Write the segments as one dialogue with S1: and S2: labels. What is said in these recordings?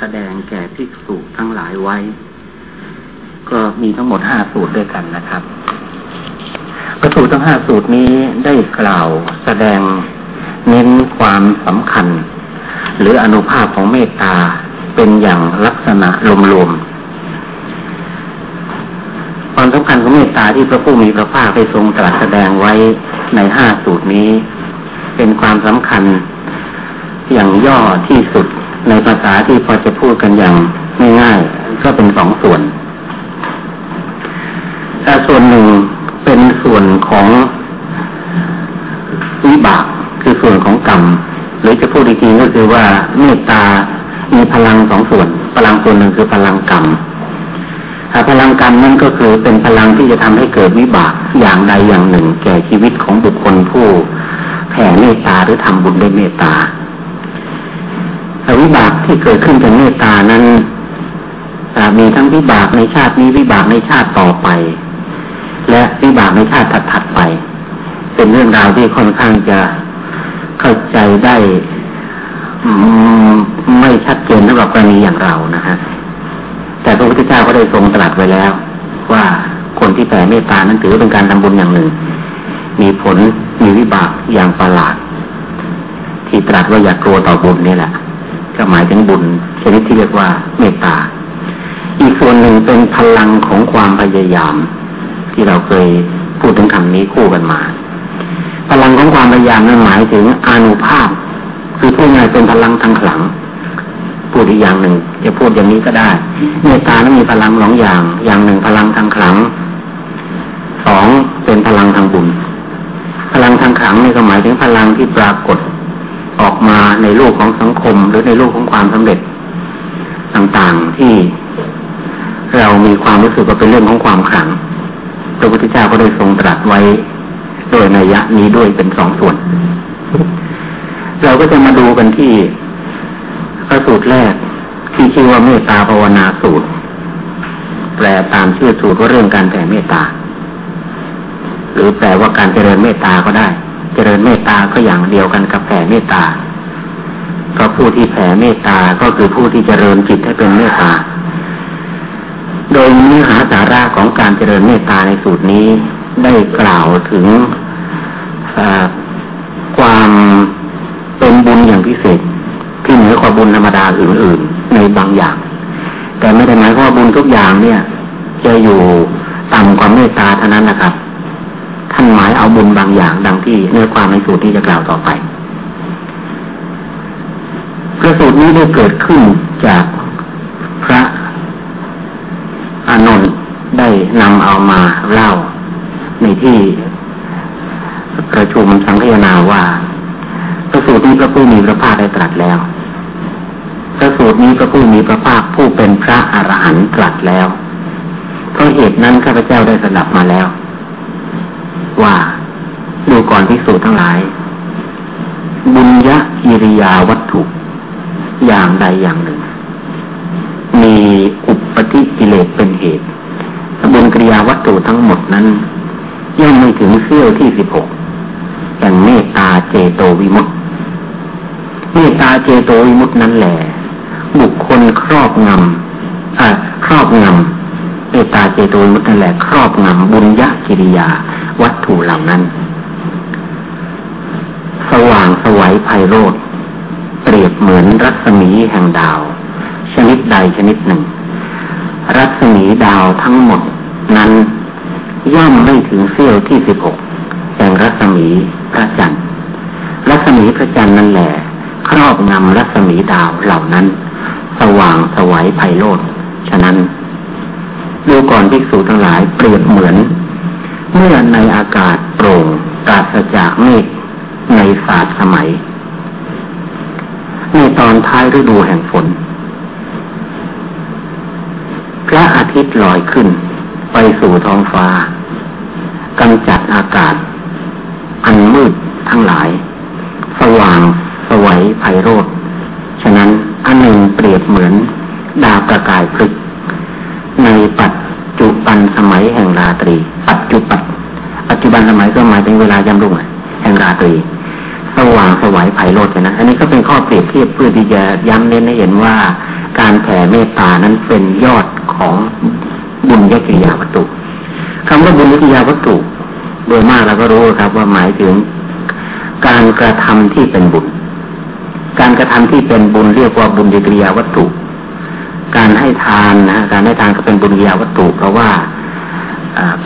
S1: แสดงแก่ภิกษุทั้งหลายไว้ ก็มีทั้งหมดห้าสูตรด้วยกันนะครับพระสูตรทั้งห้าสูตรนี้ได้กล่าวแสดงเน้นความสำคัญ หรืออนุภาพของเมตตาเป็นอย่างลักษณะรวมๆความสำคัญของเมตตาที่พระผู้มีพระภาคได้ทรงตรัสแสดงไว้ในห้าสูตรนี้ เป็นความสำคัญอย่างย่อที่สุด ในภาษาที่พอจะพูดกันอย่างง่ายๆก็เป็นสองส่วนแต่ส่วนหนึ่งเป็นส่วนของวิบากคือส่วนของกรรมหรือจะพูดอีกทีก็คือว่าเมตตามีพลังสองส่วน พลังส่วนหนึ่งคือพลังกรรมพลังกรรมนั่นก็คือเป็นพลังที่จะทำให้เกิดวิบากอย่างใดอย่างหนึ่ง แก่ชีวิตของบุคคลผู้แผ่เมตตาหรือทำบุญด้วยเมตตา วิบากที่เกิดขึ้นจากเมตตานั้นมีทั้งวิบากในชาตินี้วิบากในชาติต่อไป และวิบากในชาติถัดๆไป เป็นเรื่องราวที่ค่อนข้างจะเข้าใจได้ไม่ชัดเจนสำหรับกรณีอย่างเรานะฮะแต่พระพุทธเจ้าก็ได้ทรงตรัสไว้แล้ว ว่าคนที่แผ่เมตตานั้นถือเป็นการทำบุญอย่างหนึ่ง มีผลมีวิบากอย่างประหลาด ที่ตรัสว่าอย่ากลัวต่อบุญนี่แหละ ก็หมายถึงบุญชนิดที่เรียกว่าเมตตา อีกส่วนหนึ่งเป็นพลังของความพยายาม ที่เราเคยพูดถึงคำนี้คู่กันมา พลังของความพยายามนั้นหมายถึงอนุภาพ คือพูดง่ายเป็นพลังทางขลังพูดอีกอย่างหนึ่งจะพูดอย่างนี้ก็ได้ เมตตานั้นมีพลังสองอย่าง อย่างหนึ่งพลังทางขลังสองเป็นพลังทางบุญ พลังทางขลังนี่ก็หมายถึงพลังที่ปรากฏ ออกมาในโลกของสังคม หรือในโลกของความสำเร็จต่างๆที่เรามีความรู้สึกว่าเป็นเรื่องของความขลังพระพุทธเจ้าก็ได้ทรงตรัสไว้โดยนัยยะนี้ด้วยเป็นสองส่วน เราก็จะมาดูกันที่พระสูตรแรกที่ชื่อว่าเมตตาภาวนาสูตร แปลตามชื่อสูตรว่าเรื่องการแผ่เมตตา หรือแปลว่าการเจริญเมตตาก็ได้ เจริญเมตตาก็อย่างเดียวกันกับแผ่เมตตาเพราะผู้ที่แผ่เมตตาก็คือผู้ที่เจริญจิตให้เป็นเมตตา โดยเนื้อหาสาระของการเจริญเมตตาในสูตรนี้ได้กล่าวถึงความเป็นบุญอย่างพิเศษ ที่เหนือกว่าบุญธรรมดาอื่นๆในบางอย่าง แต่ไม่ได้หมายความว่าบุญทุกอย่างเนี่ย จะอยู่ต่ำกว่าเมตตาเท่านั้นนะครับ ท่านหมายเอาบุญบางอย่างดังที่เนื้อความในสูตรที่จะกล่าวต่อไปพระสูตรนี้ได้เกิดขึ้นจากพระอานนท์ได้นำเอามาเล่าในที่ประชุมสังฆนาว่าพระสูตรนี้พระผู้มีพระภาคได้ตรัสแล้ว พระสูตรนี้พระผู้มีพระภาคผู้เป็นพระอรหันต์ตรัสแล้วเพราะเหตุนั้นข้าพเจ้าได้สดับมาแล้ว ว่า ดูก่อนพิสูจทั้งหลาย บุญยะกิริยาวัตถุ อย่างใดอย่างหนึ่ง มีอุปติกิเลสเป็นเหตุบุญกิริยาวัตถุทั้งหมดนั้นย่อมไม่ถึงเสี้ยวที่สิบหกอย่างเมตตาเจโตวิมุตติเมตตาเจโตวิมุตตินั้นแหละบุคคลครอบงำอ่าครอบงำ เมตตาเจโตวิมุตตินั่นแหละครอบงำบุญยะกิริยา วัตถุเหล่านั้น สว่างสวัยไพโรธเปรียบเหมือนรัศมีแห่งดาว ชนิดใดชนิดหนึ่ง รัศมีดาวทั้งหมดนั้นย่อมไม่ถึงเสี้ยวที่สิบหกแห่งรัศมีพระจันทร์รัศมีพระจันทร์นั่นแหละครอบงำรัศมีดาวเหล่านั้น สว่างสวัยไพโรธฉะนั้น ดูก่อนภิกษุทั้งหลายเปรียบเหมือน เมื่อในอากาศโปร่งปราศจากเมฆในศาสตร์สมัย ในตอนท้ายฤดูแห่งฝน พระอาทิตย์ลอยขึ้น ไปสู่ท้องฟ้ากำจัดอากาศ อันมืดทั้งหลาย สว่างสวัยไพโรธฉะนั้นอันหนึ่งเปรียบเหมือนดาวประกายพลึก ในปัจจุบันสมัยแห่งราตรี ปัจจุบันปัจจุบันสมัยก็หมายถึงเวลายามรุ่งแห่งราตรีสว่างสวัยไพโรจนะ อันนี้ก็เป็นข้อเปรียบเทียบเพื่อที่จะย้ำเน้นให้เห็นว่าการแผ่เมตตานั้นเป็นยอดของบุญยกิยาวัตถุคำว่าบุญยกิยาวัตถุโดยมากเราก็รู้ครับว่าหมายถึงการกระทำที่เป็นบุญ การกระทำที่เป็นบุญเรียกว่าบุญยกิยาวัตถุ การให้ทานนะการให้ทานก็เป็นบุญกิยาวัตถุ เพราะว่า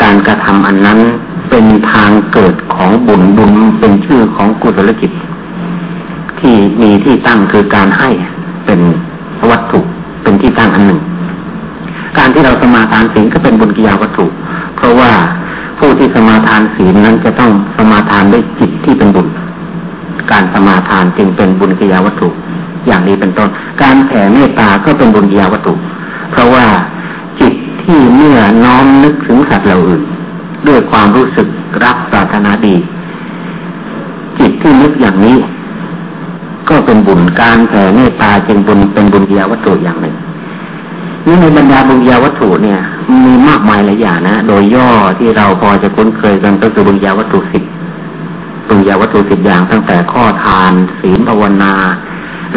S1: การกระทำอันนั้นเป็นทางเกิดของบุญบุญเป็นชื่อของกุศลจิต ที่มีที่ตั้งคือการให้เป็นวัตถุเป็นที่ตั้งอันหนึ่ง การที่เราสมาทานศีลก็เป็นบุญกิยาวัตถุ เพราะว่าผู้ที่สมาทานศีลนั้นจะต้องสมาทานด้วยจิตที่เป็นบุญ การสมาทานจึงเป็นบุญกิยาวัตถุ อย่างนี้เป็นต้น การแผ่เมตตาก็เป็นบุญกิยาวัตถุ เพราะว่าจิตที่เมื่อน้อมนึกถึงสัตว์เหล่าอื่น ด้วยความรู้สึกรักปรารถนาดี จิตที่นึกอย่างนี้ ก็เป็นบุญการแผ่เมตตาจึงบุญเป็นบุญญาวัตถุอย่างหนึ่งนี่ในบรรดาบุญญาวัตถุเนี่ย มีมากมายหลายอย่างนะ โดยย่อที่เราพอจะคุ้นเคยกันก็คือบุญญาวัตถุสิบบุญญาวัตถุสิบอย่างตั้งแต่ข้อทานศีลภาวนา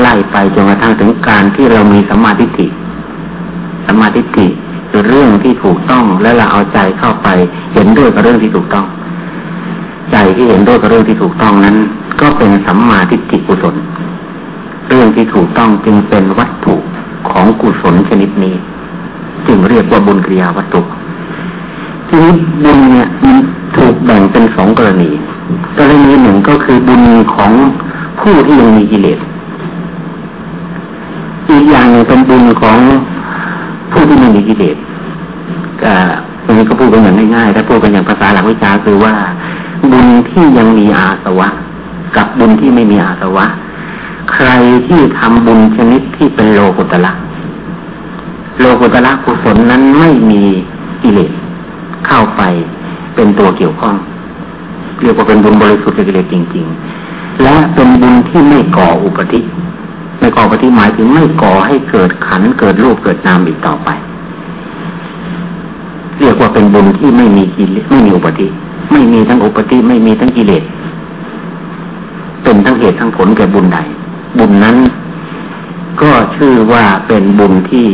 S1: ไล่ไปจนกระทั่งถึงการที่เรามีสมาธิฐิสมาธิฐิคือเรื่องที่ถูกต้องและเราเอาใจเข้าไป เห็นด้วยกับเรื่องที่ถูกต้อง ใจที่เห็นด้วยกับเรื่องที่ถูกต้องนั้น ก็เป็นสัมมาทิฏฐิกุศล เรื่องที่ถูกต้องจึงเป็นวัตถุของกุศลชนิดนี้ จึงเรียกว่าบุญกิริยาวัตถุทีนี้บุญเนี่ยมันถูกแบ่งเป็นสองกรณี กรณีหนึ่งก็คือบุญของผู้ที่ยังมีกิเลส อีกอย่างหนึ่งเป็นบุญของผู้ที่ไม่มีกิเลสก็ตรงนี้ก็พูดกันอย่างง่ายๆถ้าพูดกันอย่างภาษาหลักวิชาคือว่า บุญที่ยังมีอาสวะ กับบุญที่ไม่มีอาสวะ ใครที่ทำบุญชนิดที่เป็นโลกุตละโลกุตละกุศลนั้นไม่มีกิเลสเข้าไปเป็นตัวเกี่ยวข้องเรียกว่าเป็นบุญบริสุทธิ์กิเลสจริง ๆ และเป็นบุญที่ไม่ก่ออุปธิ ไม่ก่อปธิหมายถึงไม่ก่อให้เกิดขันเกิดรูปเกิดนามอีกต่อไป เรียกว่าเป็นบุญที่ไม่มีกิเลสไม่มีอุปธิไม่มีทั้งอุปธิไม่มีทั้งกิเลสเป็นทั้งเหตุทั้งผลแก่บุญใด บุญนั้น ก็ชื่อว่าเป็นบุญที่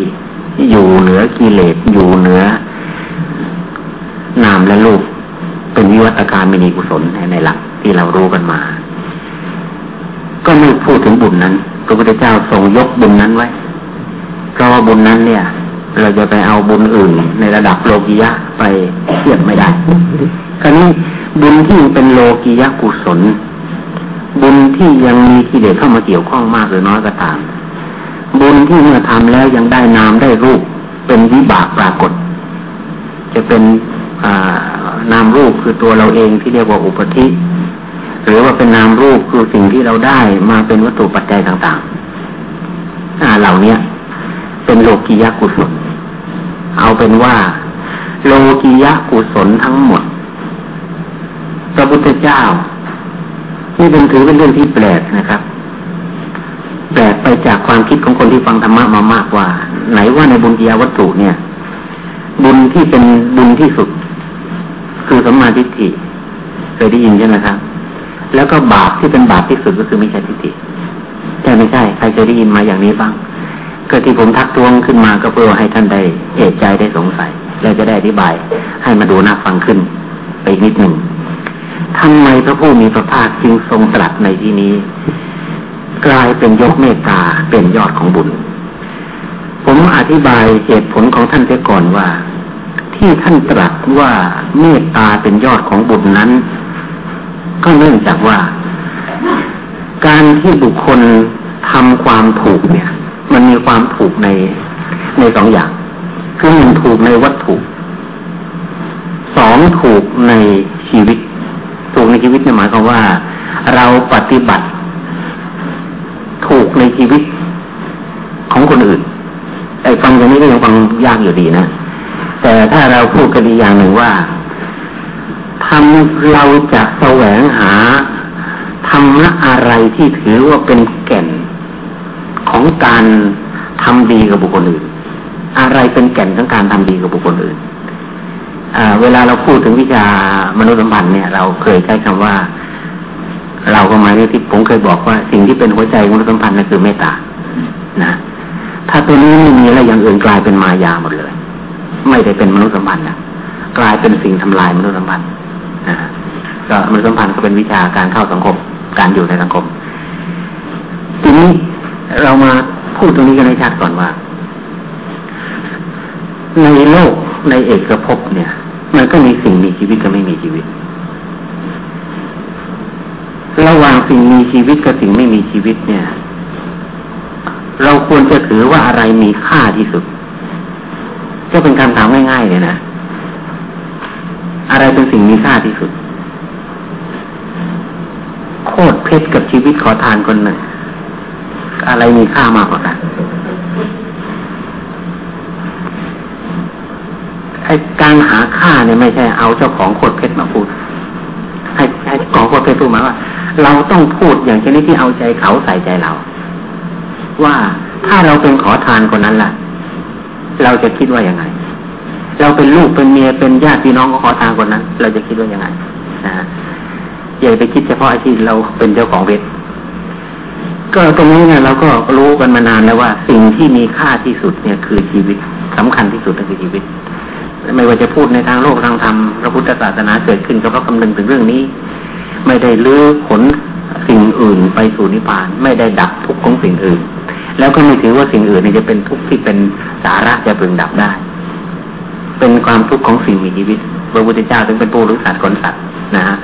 S1: อยู่เหนือกิเลสอยู่เหนือนามและรูปเป็นวิวัตการมินีกุศลในหลักที่เรารู้กันมา ก็ไม่พูดถึงบุญนั้น ระพุทธเจ้าทรงยกบุญนั้นไว้ เพราะว่าบุญนั้นเนี่ย เราจะไปเอาบุญอื่นในระดับโลกียะไปเทียบไม่ได้ คราวนี้บุญที่เป็นโลกียะกุศล บุญที่ยังมีกิเลสเข้ามาเกี่ยวข้องมากหรือน้อยก็ตาม บุญที่เมื่อทำแล้วยังได้นามได้รูปเป็นวิบากปรากฏ จะเป็นนามรูปคือตัวเราเองที่เรียกว่าอุปธิ หรือว่าเป็นนามรูปคือสิ่งที่เราได้มาเป็นวัตถุปัจจัยต่างๆเหล่านี้เป็นโลกียะกุศล เอาเป็นว่า โลกียะกุศลทั้งหมด พระพุทธเจ้า นี่เป็นถือเป็นเรื่องที่แปลกนะครับแปลกไปจากความคิดของคนที่ฟังธรรมะมามากว่า ไหนว่าในบุญญาวัตถุเนี่ย บุญที่เป็นบุญที่สุด คือสัมมาทิฏฐิเคยได้ยินใช่ไหมครับ แล้วก็บาปที่เป็นบาปที่สุดก็คือมิจฉาทิฏฐิใช่ไม่ใช่ ใครเคยได้ยินมาอย่างนี้บ้างก็ที่ผมทักท้วงขึ้นมาก็เพื่อให้ท่านได้เอกใจได้สงสัย แล้วจะได้อธิบาย ให้มาดูน่าฟังขึ้น ไปนิดหนึ่งทำไมพระผู้มีพระภาคจึงทรงตรัสในที่นี้ กลายเป็นยกเมตตาเป็นยอดของบุญ ผมอธิบายเหตุผลของท่านเสียก่อนว่า ที่ท่านตรัสว่าเมตตาเป็นยอดของบุญนั้น ก็เนื่องจากว่า การที่บุคคลทำความถูกเนี่ย มันมีความถูกในในสองอย่าง คือหนึ่งถูกในวัตถุสองถูกในชีวิต ถูกในชีวิตหมายความว่า เราปฏิบัติ ถูกในชีวิตของคนอื่นไอ้ฟังอย่างนี้ก็ยังฟังยากอยู่ดีนะแต่ถ้าเราพูดกันอีกอย่างหนึ่งว่า ทำเราจะแสวงหาธรรมะอะไรที่ถือว่าเป็นแก่นของการทำดีกับบุคคลอื่น อะไรเป็นแก่นของการทำดีกับบุคคลอื่นเวลาเราพูดถึงวิชามนุษยสัมพันธ์เนี่ย เราเคยใช้คำว่า เราก็หมายถึงที่ผมเคยบอกว่า สิ่งที่เป็นหัวใจมนุษยสัมพันธ์นั่นคือเมตตานะ ถ้าตัวนี้ไม่มีอะไรอย่างอื่นกลายเป็นมายาหมดเลย ไม่ได้เป็นมนุษย์สัมพันธ์นะกลายเป็นสิ่งทำลายมนุษย์สัมพันธ์ นะก็มนุษยสัมพันธ์ก็เป็นวิชาการเข้าสังคมการอยู่ในสังคม ทีนี้เรามาพูดตรงนี้กันให้ชัดก่อนว่า ในโลกในเอกภพเนี่ย มันก็มีสิ่งมีชีวิตกับไม่มีชีวิต ระหว่างสิ่งมีชีวิตกับสิ่งไม่มีชีวิตเนี่ย เราควรจะถือว่าอะไรมีค่าที่สุด ก็เป็นการถามง่ายๆเลยนะ อะไรเป็นสิ่งมีค่าที่สุด โคตรเพชรกับชีวิตขอทานคนหนึ่ง อะไรมีค่ามากกว่ากันไอ้การหาค่าเนี่ยไม่ใช่เอาเจ้าของโคตรเพชรมาพูดให้ให้ของโคตรเพชรพูดมาว่า เราต้องพูดอย่างชนิดที่เอาใจเขาใส่ใจเรา ว่าถ้าเราเป็นขอทานคนนั้นล่ะ เราจะคิดว่ายังไง เราเป็นลูกเป็นเมียเป็นญาติพี่น้องของขอทานคนนั้น เราจะคิดว่ายังไงนะอย่าไปคิดเฉพาะไอ้ที่เราเป็นเจ้าของเพชรก็ตรงนี้เนี่ยเราก็รู้กันมานานแล้วว่า สิ่งที่มีค่าที่สุดเนี่ยคือชีวิตสำคัญที่สุดก็คือชีวิต ไม่ว่าจะพูดในทางโลกทางธรรมพระพุทธศาสนาเกิดขึ้นก็เพราะคำนึงถึงเรื่องนี้ ไม่ได้ลื้อขนสิ่งอื่นไปสู่นิพพาน ไม่ได้ดับทุกข์ของสิ่งอื่น แล้วก็ไม่ถือว่าสิ่งอื่นนี่จะเป็นทุกข์ที่เป็นสาระจะพึงดับได้ เป็นความทุกข์ของสิ่งมีชีวิต พระพุทธเจ้าถึงเป็นผู้รู้สัตว์คนสัตว์นะฮะ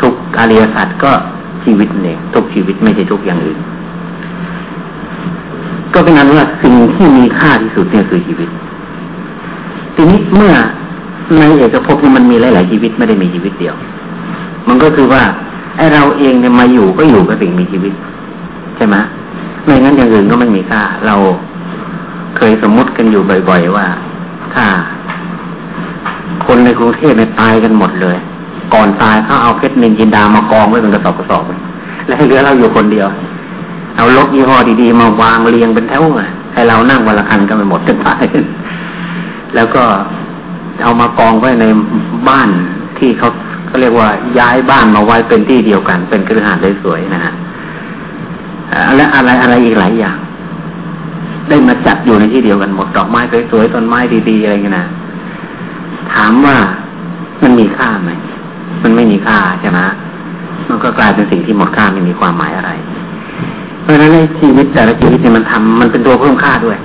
S1: ทุกอริยสัตว์ก็ชีวิตเนี่ยทุกชีวิตไม่ใช่ทุกอย่างอื่น ก็เป็นนั้นว่าสิ่งที่มีค่าที่สุดเนี่ยคือชีวิต ทีนี้เมื่อในเอกภพนี่มันมีหลาย ๆ ชีวิตไม่ได้มีชีวิตเดียว มันก็คือว่าไอเราเองเนี่ยมาอยู่ก็อยู่กับสิ่งมีชีวิต ใช่ไหมไม่งั้นอย่างอื่นก็ไม่มีค่า เราเคยสมมุติกันอยู่บ่อย ๆ ว่า ถ้า คนในกรุงเทพเนี่ยตายกันหมดเลย ก่อนตายเขาเอาเพชรนินจินดามากองไว้เป็นกระสอบกระสอบแล้วให้เหลือเราอยู่คนเดียว เอารถยี่ห้อดีๆ มาวางเรียงเป็นแถวไงให้เรานั่งวันละคันก็ไม่หมดจนตายแล้วก็เอามากองไว้ในบ้านที่เขาเขาเรียกว่าย้ายบ้านมาไว้เป็นที่เดียวกัน เป็นคฤหาสน์สวยๆนะฮะและอะไรอะไรอีกหลายอย่าง ได้มาจัดอยู่ในที่เดียวกันหมดดอกไม้สวยๆต้นไม้ดีๆอะไรเงี้ยนะ ถามว่ามันมีค่าไหม มันไม่มีค่าใช่ไหมมันก็กลายเป็นสิ่งที่หมดค่าไม่มีความหมายอะไร เพราะฉะนั้นในชีวิตแต่ละชีวิตเนี่ยมันทำมันเป็นตัวเพิ่มค่าด้วย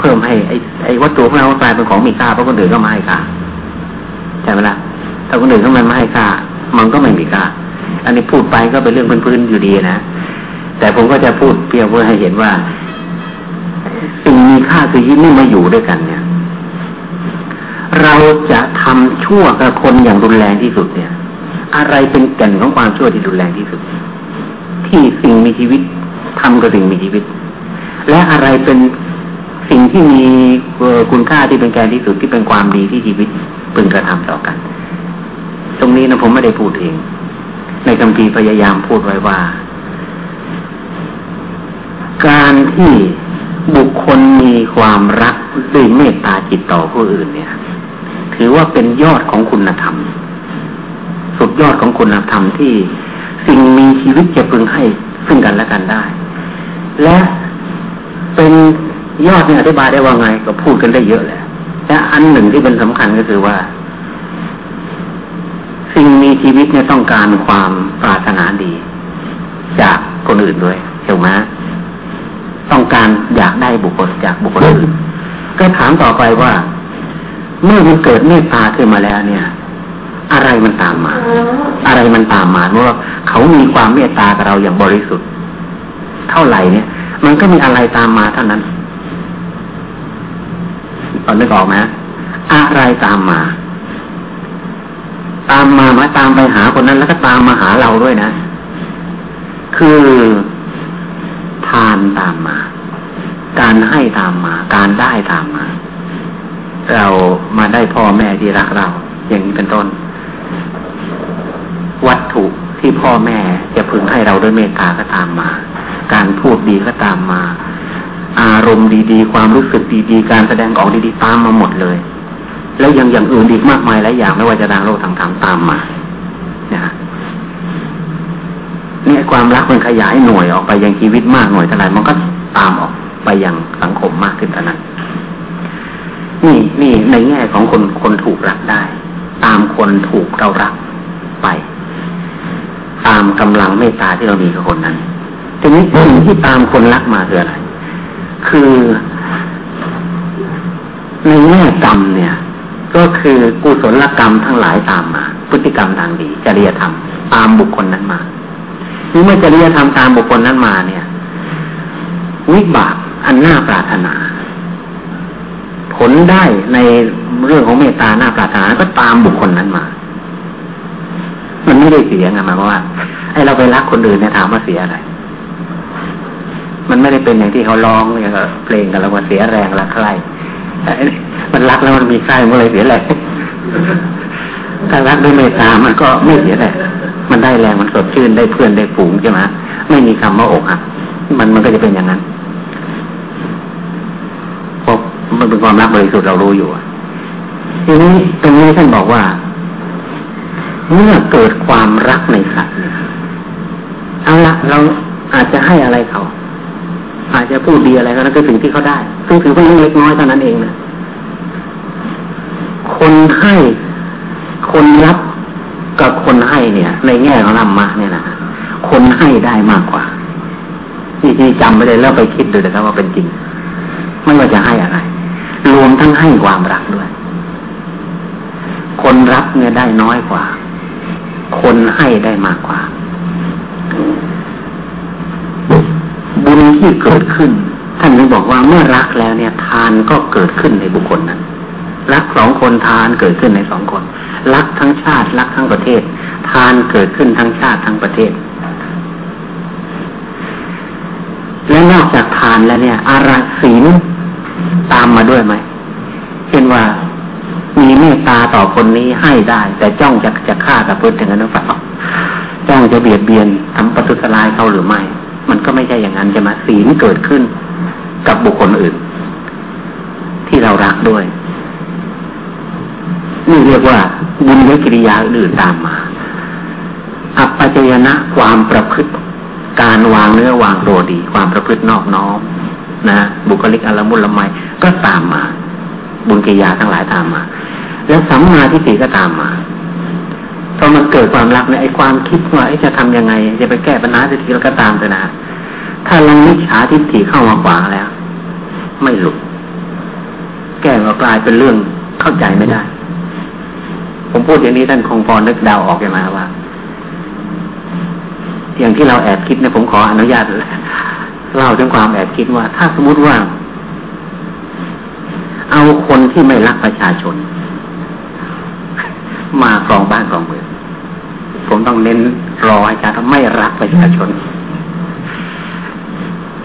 S1: เพิ่มให้ไอ้ไอ้วัตถุของเรากลายเป็นของมีค่าเพราะคนอื่นก็มาให้ค่าใช่ไหมล่ะถ้าคนอื่นเขามันไม่ให้ค่า มันก็ไม่มีค่า อันนี้พูดไปก็เป็นเรื่องพื้นๆอยู่ดีนะแต่ผมก็จะพูดเพียงเพื่อให้เห็นว่า สิ่งมีค่าคือยิ่งไม่มาอยู่ด้วยกันเนี่ย เราจะทำชั่วกับคนอย่างรุนแรงที่สุดเนี่ย อะไรเป็นแก่นของความชั่วที่รุนแรงที่สุด ที่สิ่งมีชีวิตทำกับสิ่งมีชีวิต และอะไรเป็นสิ่งที่มีคุณค่าที่เป็นแกนที่สุดที่เป็นความดีที่ชีวิตพึงกระทำต่อกัน ตรงนี้นะผมไม่ได้พูดเอง ในคำพีพยายามพูดไว้ว่า การที่บุคคลมีความรักด้วยเมตตาจิตต่อผู้อื่นเนี่ย ถือว่าเป็นยอดของคุณธรรม สุดยอดของคุณธรรมที่สิ่งมีชีวิตจะพึงให้ซึ่งกันและกันได้ และเป็นยอดเนี่ยอธิบายได้ว่าไงก็พูดกันได้เยอะแหละแต่อันหนึ่งที่เป็นสำคัญก็คือว่า สิ่งมีชีวิตเนี่ยต้องการความปรารถนาดี จากคนอื่นด้วยถูกไหมต้องการอยากได้บุคคลจากบุคคลอื่น ก็ถามต่อไปว่า เมื่อมันเกิดเมตตาขึ้นมาแล้วเนี่ย อะไรมันตามมา อะไรมันตามมาเมื่อเขามีความเมตตากับเราอย่างบริสุทธิ์ เท่าไหร่เนี่ย มันก็มีอะไรตามมาเท่านั้นตอนนึกออกไหมอะไรตามมา ตามมามาตามไปหาคนนั้น แล้วก็ตามมาหาเราด้วยนะ คือทานตามมา การให้ตามมา การได้ตามมา เรามาได้พ่อแม่ที่รักเรา อย่างนี้เป็นต้น วัตถุที่พ่อแม่จะพึงให้เราด้วยเมตตาก็ตามมา การพูดดีก็ตามมา อารมณ์ดีๆ ความรู้สึกดีๆ การแสดงออกดีๆตามมาหมดเลย แล้วยังอย่างอื่นอีกมากมายหลายอย่างไม่ว่าจะทางโลกทางธรรมตามมานะเนี่ยความรักมันขยายหน่วยออกไปยังชีวิตมากหน่วยเท่าไหร่มันก็ตามออกไปไปยังสังคมมากขึ้นเท่านั้น นี่นี่ในแง่ของคนคนถูกรักได้ ตามคนถูกเรารักไป ตามกำลังเมตตาที่เรามีกับคนนั้นทีนี้สิ่งที่ตามคนรักมาคืออะไร คือในแง่กรรมเนี่ย ก็คือกุศลกรรมทั้งหลายตามมา พฤติกรรมทางดี จริยธรรม ตามบุคคลนั้นมาเมื่อจริยธรรมตามบุคคลนั้นมาเนี่ย วิบากอันน่าปรารถนา ผลได้ในเรื่องของเมตตาหน้าปรารถนาก็ตามบุคคลนั้นมา มันไม่ได้เสียไงหมายความว่าไอ้เราไปรักคนอื่นเนี่ยถามว่าเสียอะไร มันไม่ได้เป็นอย่างที่เขาร้องอย่างเพลงกันแล้วว่าเสียแรงละใครมันรักแล้วมันมีใครมันเลยเสียแรงถ้ารักด้วยเมตตามันก็ไม่เสียแรงมันได้แรงมันสดชื่นได้เพื่อนได้ฝูงใช่ไหมไม่มีคำว่าอกหักมันมันก็จะเป็นอย่างนั้นเพราะ มันเป็นความรักบริสุทธิ์เรารู้อยู่ทีนี้ตรงนี้ท่านบอกว่า เมื่อเกิดความรักในสัตว์เนี่ยเอาละเราอาจจะให้อะไรเขา อาจจะพูดดีอะไรก็นั่นคือสิ่งที่เขาได้ซึ่งถือว่าเล็กน้อยเท่านั้นเองนะคนให้คนรับกับคนให้เนี่ย ในแง่ของธรรมะเนี่ยนะคนให้ได้มากกว่าที่จำไม่ได้แล้วไปคิดดูนะครับว่าเป็นจริง ไม่ว่าจะให้อะไร รวมทั้งให้ความรักด้วย คนรับเนี่ยได้น้อยกว่า คนให้ได้มากกว่า บุญที่เกิดขึ้น ท่านนี้บอกว่าเมื่อรักแล้วเนี่ย ทานก็เกิดขึ้นในบุคคลนั้น รักสองคนทานเกิดขึ้นในสองคน รักทั้งชาติ รักทั้งประเทศ ทานเกิดขึ้นทั้งชาติทั้งประเทศและนอกจากทานแล้วเนี่ย อาราศีล ตามมาด้วยไหมเช่นว่ามีเมตตาต่อคนนี้ให้ได้ แต่จ้องจะจะฆ่ากับเพื่อนถึงนั้นหรือเปล่าจ้องจะเบียดเบียนทำประทุษร้ายเขาหรือไม่ มันก็ไม่ใช่อย่างนั้นใช่ไหมศีลเกิดขึ้นกับบุคคลอื่น ที่เรารักด้วย นี่เรียกว่าบุญและกิริยาอื่นตามมา อัปปัจจยนะความประพฤติ การวางเนื้อวางตัวดี ความประพฤตินอบน้อม นะ บุคลิกอารมุลละไมก็ตามมา บุญกิยาทั้งหลายตามมา แล้วสัมมาทิฏฐิก็ตามมาพอมันเกิดความรักเนี่ยไอ้ความคิดว่าจะทำยังไง จะไปแก้ปัญหาทิฏฐิแล้วก็ตามเลยนะถ้าลังนิชาทิฏฐิเข้ามาขวางแล้ว ไม่หลุด แก้ก็กลายเป็นเรื่องเข้าใจไม่ได้ ผมพูดอย่างนี้ท่านคงพอนึกดาวออกใช่ไหมว่าอย่างที่เราแอบคิดเนี่ยผมขออนุญาต เล่าถึงความแอบคิดว่า ถ้าสมมติว่า เอาคนที่ไม่รักประชาชน มาครองบ้านครองเมืองผมต้องเน้นรออาจารย์ว่าไม่รักประชาชน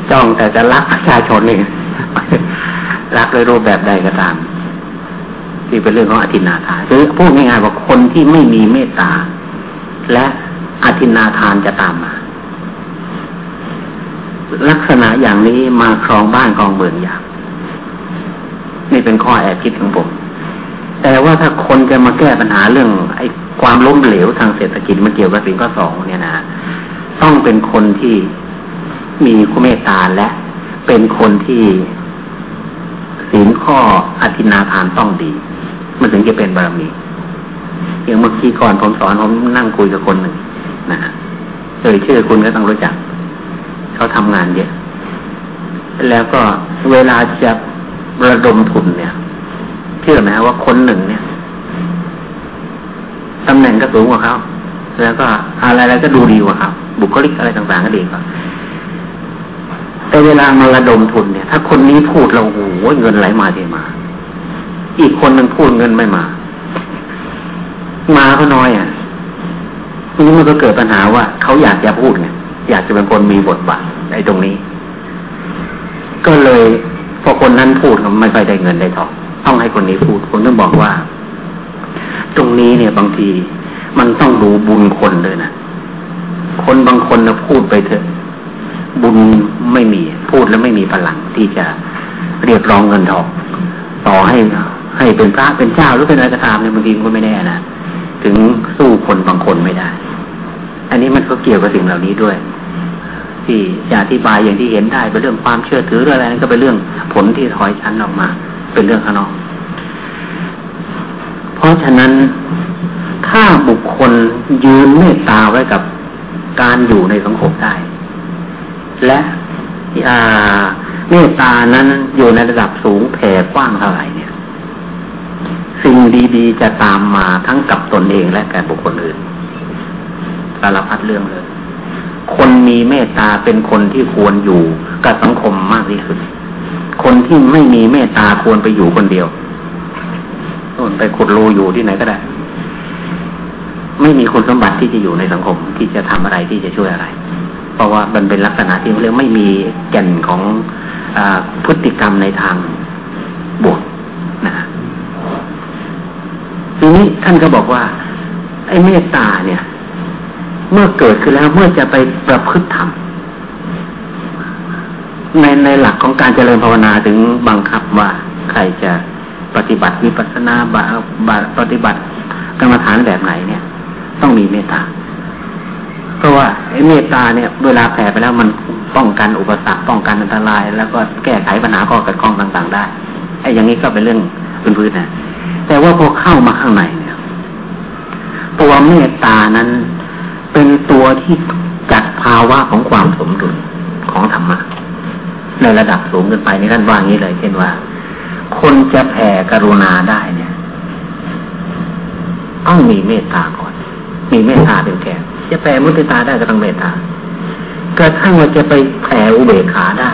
S1: จ้องแต่จะรักประชาชนนี่รักโดยรูปแบบใดก็ตาม ที่เป็นเรื่องของอธินาทานคือพูดง่ายๆว่าคนที่ไม่มีเมตตา และอธินาทานจะตามมา ลักษณะอย่างนี้มาครองบ้านครองเมืองอย่าง นี่เป็นข้อแอบคิดของผมแต่ว่าถ้าคนจะมาแก้ปัญหาเรื่อง ไอ้ความล้มเหลวทางเศรษฐกิจมันเกี่ยวกับสิ่งข้อสองเนี่ยนะต้องเป็นคนที่มีคุเมตตาและเป็นคนที่ศีลข้ออธินาทานต้องดี มันถึงจะเป็นบารมีอย่างเมื่อกี้ก่อนผมสอนผมนั่งคุยกับคนหนึ่งนะฮะเอ่ยชื่อคุณก็ต้องรู้จัก เขาทำงานเยอะ แล้วก็เวลาจะระดมทุนเนี่ยเชื่อไหมว่าคนหนึ่งเนี่ยตำแหน่งก็สูงกว่าเขาแล้วก็อะไรอะไรก็ดูดีกว่าเขาบุคลิกอะไรต่างๆก็ดีกว่าแต่เวลามาระดมทุนเนี่ย ถ้าคนนี้พูดเราโอ้โหเงินไหลมาเทมา อีกคนหนึ่งพูดเงินไม่มา มาก็น้อยอะทีนี้มันก็เกิดปัญหาว่าเขาอยากจะพูดไง อยากจะเป็นคนมีบทบาทในตรงนี้ ก็เลยพอคนนั้นพูดไม่ไปได้เงินได้ทองต้องให้คนนี้พูดคนต้องบอกว่า ตรงนี้เนี่ยบางทีมันต้องดูบุญคนด้วยนะคนบางคนนะพูดไปเถอะบุญไม่มีพูดแล้วไม่มีพลังที่จะเรียกร้องเงินทองต่อให้ให้เป็นพระเป็นเจ้าหรือเป็นอะไรก็ตามเนี่ยบางทีก็ไม่แน่นะถึงสู้คนบางคนไม่ได้ อันนี้มันก็เกี่ยวกับสิ่งเหล่านี้ด้วย ที่จะอธิบายอย่างที่เห็นได้เป็นเรื่องความเชื่อถือเรื่องอะไรนั่นก็เป็นเรื่องผลที่ถอยชั้นออกมา เป็นเรื่องข้างนอก เพราะฉะนั้นถ้าบุคคลยืนเมตตาไว้กับการอยู่ในสังคมได้ และเมตตานั้นอยู่ในระดับสูงแผ่กว้างเท่าไหร่เนี่ย สิ่งดีๆจะตามมาทั้งกับตนเองและแก่บุคคลอื่น สารพัดเรื่องเลย คนมีเมตตาเป็นคนที่ควรอยู่กับสังคมมากที่สุด คนที่ไม่มีเมตตาควรไปอยู่คนเดียวควรไปขุดรูอยู่ที่ไหนก็ได้ ไม่มีคุณสมบัติที่จะอยู่ในสังคมที่จะทำอะไรที่จะช่วยอะไร เพราะว่ามันเป็นลักษณะที่เรียกไม่มีแก่นของอพฤติกรรมในทางบวกนะทีนี้ท่านก็บอกว่า ไอ้เมตตาเนี่ย เมื่อเกิดขึ้นแล้วเมื่อจะไปประพฤติธรรมในในหลักของการเจริญภาวนาถึงบังคับว่าใครจะปฏิบัติวิปัสสนาบาบาปฏิบัติกรรมฐานแบบไหนเนี่ย ต้องมีเมตตา เพราะว่าไอ้เมตตาเนี่ย เวลาแผ่ไปแล้วมันป้องกันอุปสรรคป้องกันอันตราย แล้วก็แก้ไขปัญหาข้อกัดข้องต่าง ๆ ได้ไอ้อย่างนี้ก็เป็นเรื่องพื้นๆนะแต่ว่าพอเข้ามาข้างในเนี่ยตัวเมตตานั้น เป็นตัวที่จัดภาวะของความสมดุลของธรรมะในระดับสูงขึ้นไปนี่ท่านว่างี้เลยเช่นว่า คนจะแผ่กรุณาได้เนี่ยต้องมีเมตตาก่อน มีเมตตาเป็นแก่จะแผ่มุติตาได้ก็ต้องเมตตากระทั่งว่าจะไปแผ่อุเบกขาได้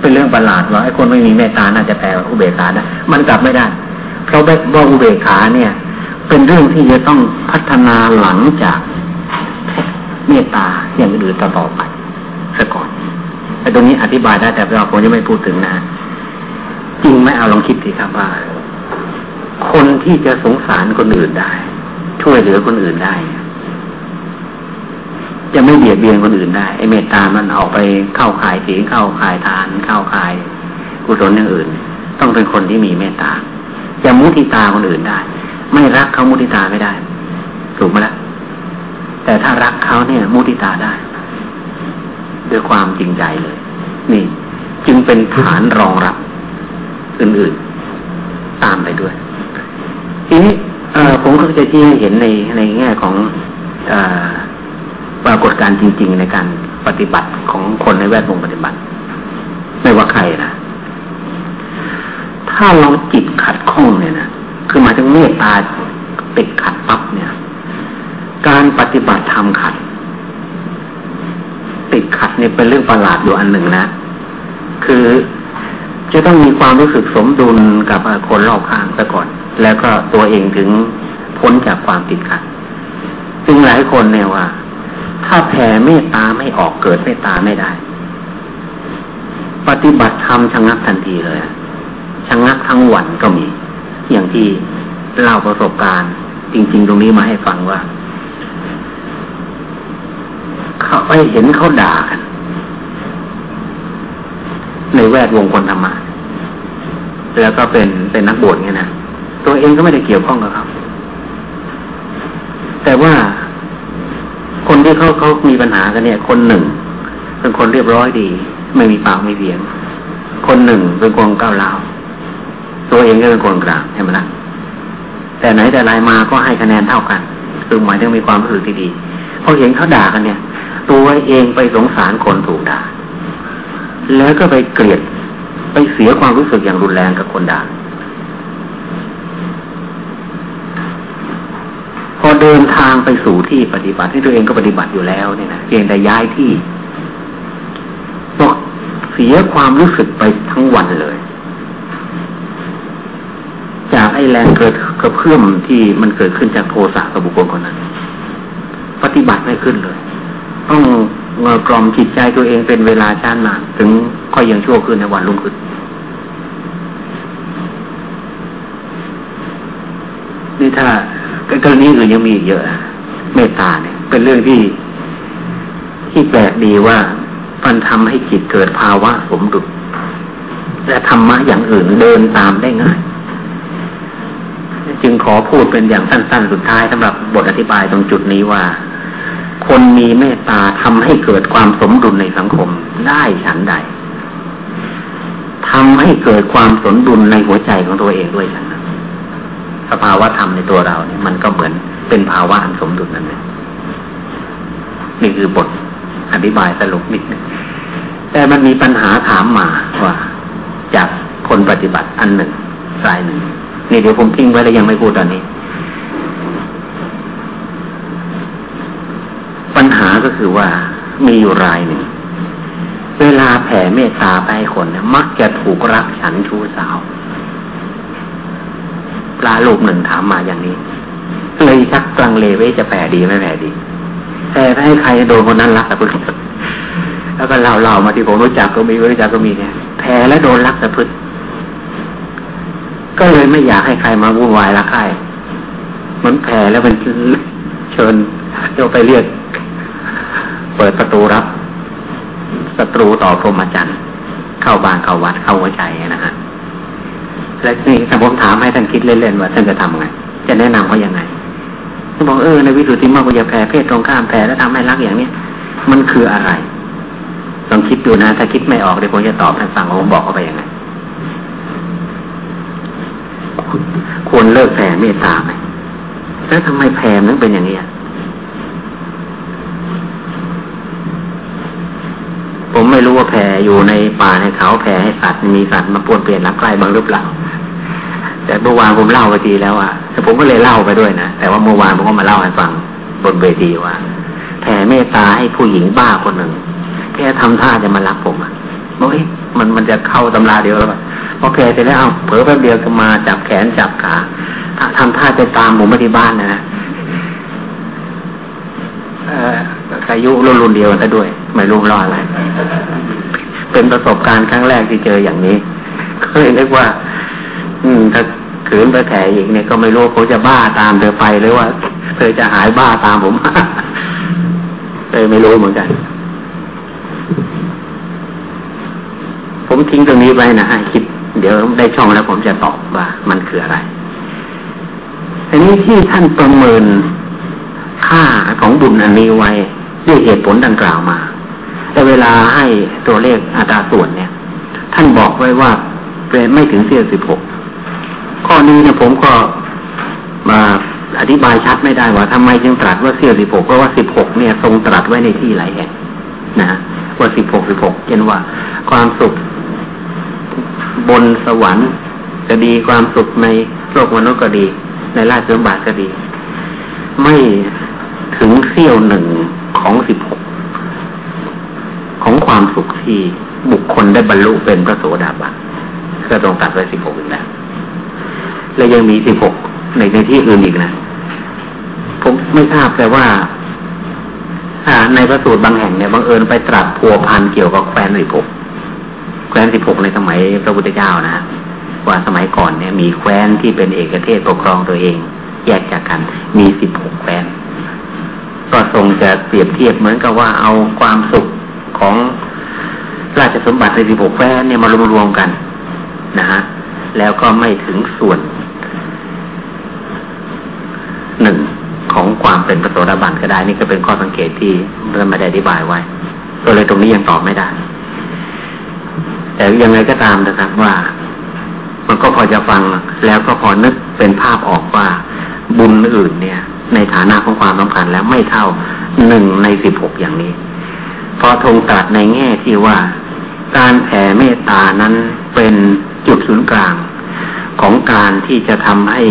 S1: เป็นเรื่องประหลาดว่าไอ้คนไม่มีเมตตาน่าจะแผ่อุเบกขาได้มันกลับไม่ได้ เพราะว่าอุเบกขาเนี่ย เป็นเรื่องที่จะต้องพัฒนาหลังจาก เมตตาอย่างอื่นต่อไปซะก่อนไอ้ตรงนี้อธิบายได้แต่เราผมจะไม่พูดถึงนะจริงไหมเอาลองคิดสิครับว่า คนที่จะสงสารคนอื่นได้ ช่วยเหลือคนอื่นได้ จะไม่เบียดเบียนคนอื่นได้ไอ้เมตตามันออกไปเข้าขายสีเข้าขายทาน เข้าขายกุศลอย่างอื่น ต้องเป็นคนที่มีเมตตาจะมุทิตาคนอื่นได้ ไม่รักเขามุทิตาไม่ได้ ถูกไหมล่ะ แต่ถ้ารักเขาเนี่ยมุติตาได้ ด้วยความจริงใจเลย นี่ จึงเป็นฐานรองรับ อื่นๆ ตามไปด้วย ทีนี้ผมก็จะชี้ให้เห็นในในแง่ของอปรากฏการณ์จริง ๆ ในการปฏิบัติของคนในแวดวงปฏิบัติ ไม่ว่าใครนะถ้าเราจิตขัดข้องเนี่ยนะคือมาถึงเมตตาติดขัดปั๊บเนี่ย การปฏิบัติธรรมขัด ติดขัดเนี่ยเป็นเรื่องประหลาดอยู่อันหนึ่งนะ คือจะต้องมีความรู้สึกสมดุลกับคนรอบข้างซะก่อน แล้วก็ตัวเองถึงพ้นจากความติดขัด ซึ่งหลายคนเนี่ยว่า ถ้าแผ่เมตตาไม่ออกเกิดเมตตาไม่ได้ ปฏิบัติธรรมชะงักทันทีเลยชะงักทั้งวันก็มี อย่างที่เล่าประสบการณ์ จริง ๆ ตรงนี้มาให้ฟังว่า เขาไปเห็นเขาด่ากัน ในแวดวงคนธรรมะแล้วก็เป็นเป็นนักบวชเนี่ยนะตัวเองก็ไม่ได้เกี่ยวข้องกับเขาแต่ว่าคนที่เขาเขามีปัญหากันเนี่ย คนหนึ่ง เป็นคนเรียบร้อยดี ไม่มีปากไม่เบียง คนหนึ่งเป็นคนก้าวร้าวตัวเองก็เป็นคนกลางใช่ไหมล่ะแต่ไหนแต่ไรมาก็ให้คะแนนเท่ากัน คือหมายถึงมีความรู้สึกที่ดีพอเห็นเขาด่ากันเนี่ย ตัวเองไปสงสารคนถูกด่าแล้วก็ไปเกลียดไปเสียความรู้สึกอย่างรุนแรงกับคนด่าพอเดินทางไปสู่ที่ปฏิบัติที่ตัวเองก็ปฏิบัติอยู่แล้วเนี่ยนะเพียงแต่ย้ายที่บอกเสียความรู้สึกไปทั้งวันเลย จากไอ้แรงเกิดกระเพื่อมที่มันเกิดขึ้นจากโทสะกับบุคคลคนนั้น ปฏิบัติไม่ขึ้นเลย ต้องกล่อมจิตใจตัวเองเป็นเวลาช้านาน ถึงค่อยยังชั่วขึ้นในวันรุ่งขึ้นนี่ถ้ากรณีอื่นยังมีเยอะ เมตตาเนี่ย เป็นเรื่องที่ที่แปลกดีว่ามันทำให้จิตเกิดภาวะสมดุลและธรรมะอย่างอื่นเดินตามได้ง่าย จึงขอพูดเป็นอย่างสั้น ๆ สุดท้ายสำหรับบทอธิบายตรงจุดนี้ว่า คนมีเมตตาทำให้เกิดความสมดุลในสังคมได้ฉันใดทำให้เกิดความสมดุลในหัวใจของตัวเองด้วยฉันนั้นสภาวะธรรมในตัวเราเนี่ยมันก็เหมือนเป็นภาวะอันสมดุลนั่นเองนี่คือบทอธิบายสรุปนิดนึงแต่มันมีปัญหาถามมาว่า จากคนปฏิบัติอันหนึ่งรายหนึ่งนี่เดี๋ยวผมทิ้งไว้แล้วยังไม่พูดตอนนี้ ปัญหาก็คือว่ามีอยู่รายหนึ่ง เวลาแผ่เมตตาไปให้คนเนี่ยมักจะถูกรักฉันชู้สาวปลาลูกหนึ่งถามมาอย่างนี้ เลยชักกลังเลไว้จะแผ่ดีไม่แผ่ดีแผ่ให้ใครโดนคนนั้นรักแต่เพื่อนแล้วก็เล่าเล่ามาที่ผมรู้จักก็มีรู้จักก็มีเนี่ยแพ้แล้วโดนลักสะพึดก็เลยไม่อยากให้ใครมาวุ่นวายละใครมันแพ้แล้วมันเชิญเดี๋ยวไปเรียก เปิดประตูรับศัตรูต่อพรหมจรรย์เข้าบ้านเข้าวัดเข้าหัวใจนะฮะและนี่ถ้าผมถามให้ท่านคิดเล่นๆว่าท่านจะทำไง จะแนะนำเขายังไงท่านบอกเออในวิสุทธิมรรคอย่าแพ้เพศตรงข้ามแพ้แล้วทำให้รักอย่างเนี้ยมันคืออะไรลองคิดดูนะ ถ้าคิดไม่ออกเดี๋ยวผมจะตอบให้ฟังผมบอกเขาไปยังไงควรเลิกแผ่เมตตาไหมแล้วทำไมแผ่มันเป็นอย่างนี้ ผมไม่รู้ว่าแผ่อยู่ในป่าในเขาแผ่ให้สัตว์มีสัตว์มาป่วนเปลี่ยนรักใครบางหรือเปล่าแต่เมื่อวานผมเล่าไปทีแล้วอะแต่ผมก็เลยเล่าไปด้วยนะแต่ว่าเมื่อวานผมก็มาเล่าให้ฟังบนเวทีว่าแผ่เมตตาให้ผู้หญิงบ้าคนหนึ่งแกทำท่าจะมารักผมอะบอกเฮ้ยมันมันจะเข้าตำราเดียวแล้วพอแกเสร็จแล้วเผลอแป๊บเดียวก็มาจับแขนจับขาทำท่าจะตามผมมาที่บ้านนะนะอายุรุ่นรุ่นเดียวกันด้วย ไม่รู้รออะไร เป็นประสบการณ์ครั้งแรกที่เจออย่างนี้เคยนึกว่า อืมถ้าขืนไปแผลอีกเนี่ยก็ไม่รู้เขาจะบ้าตามเธอไปหรือว่าเธอจะหายบ้าตามผมเลยไม่รู้เหมือนกัน ผมทิ้งตรงนี้ไว้นะให้คิด เดี๋ยวได้ช่องแล้วผมจะตอบว่ามันคืออะไรอันนี้ที่ท่านประเมินค่าของบุญอันนี้ไว้ ด้วยเหตุผลดังกล่าวมา แต่เวลาให้ตัวเลขอัตราส่วนเนี่ย ท่านบอกไว้ว่าเป็นไม่ถึงเสี้ยวสิบหกข้อนี้เนี่ยผมก็มาอธิบายชัดไม่ได้ว่าทำไมจึงตรัสว่าเสี้ยวสิบหกเพราะว่าสิบหกเนี่ยทรงตรัสไว้ในที่หลายแห่งนะว่าสิบหกสิบหกเช่นว่า ความสุขบนสวรรค์ก็ดีความสุขในโลกมนุษย์ก็ดี ในราชสมบัติก็ดี ไม่ ถึงเสี้ยวหนึ่งของสิบหกของความสุขที่บุคคลได้บรรลุเป็นพระโสดาบันก็ตรงตัดไว้สิบหกอีกแล้วและยังมีสิบหกในในที่อื่นอีกนะผมไม่ทราบแต่ว่าในพระสูตรบางแห่งเนี่ยบางเอิญไปตรัสพัวพันเกี่ยวกับแคว้นสิบหกแคว้นสิบหกในสมัยพระพุทธเจ้านะว่าสมัยก่อนเนี่ย มีแคว้นที่เป็นเอกเทศปกครองตัวเอง แยกจากกันมีสิบหกแคว้น ก็ทรงจะเปรียบเทียบเหมือนกับว่าเอาความสุขของราชสมบัติในสิบหกแคว้นเนี่ยมารวมรวมกันนะฮะแล้วก็ไม่ถึงส่วนหนึ่งของความเป็นประโสดาบันก็ได้ นี่ก็เป็นข้อสังเกตที่เริ่มไม่ได้อธิบายไว้ ก็เลยตรงนี้ยังตอบไม่ได้ แต่ยังไงก็ตามนะครับว่า มันก็พอจะฟังแล้วก็พอนึกเป็นภาพออกว่าบุญอื่นเนี่ย ในฐานะของความสำคัญแล้วไม่เท่าหนึ่งในสิบหกอย่างนี้ พอทงตรัสในแง่ที่ว่า การแผ่เมตตานั้นเป็นจุดศูนย์กลาง ของการที่จะทำให้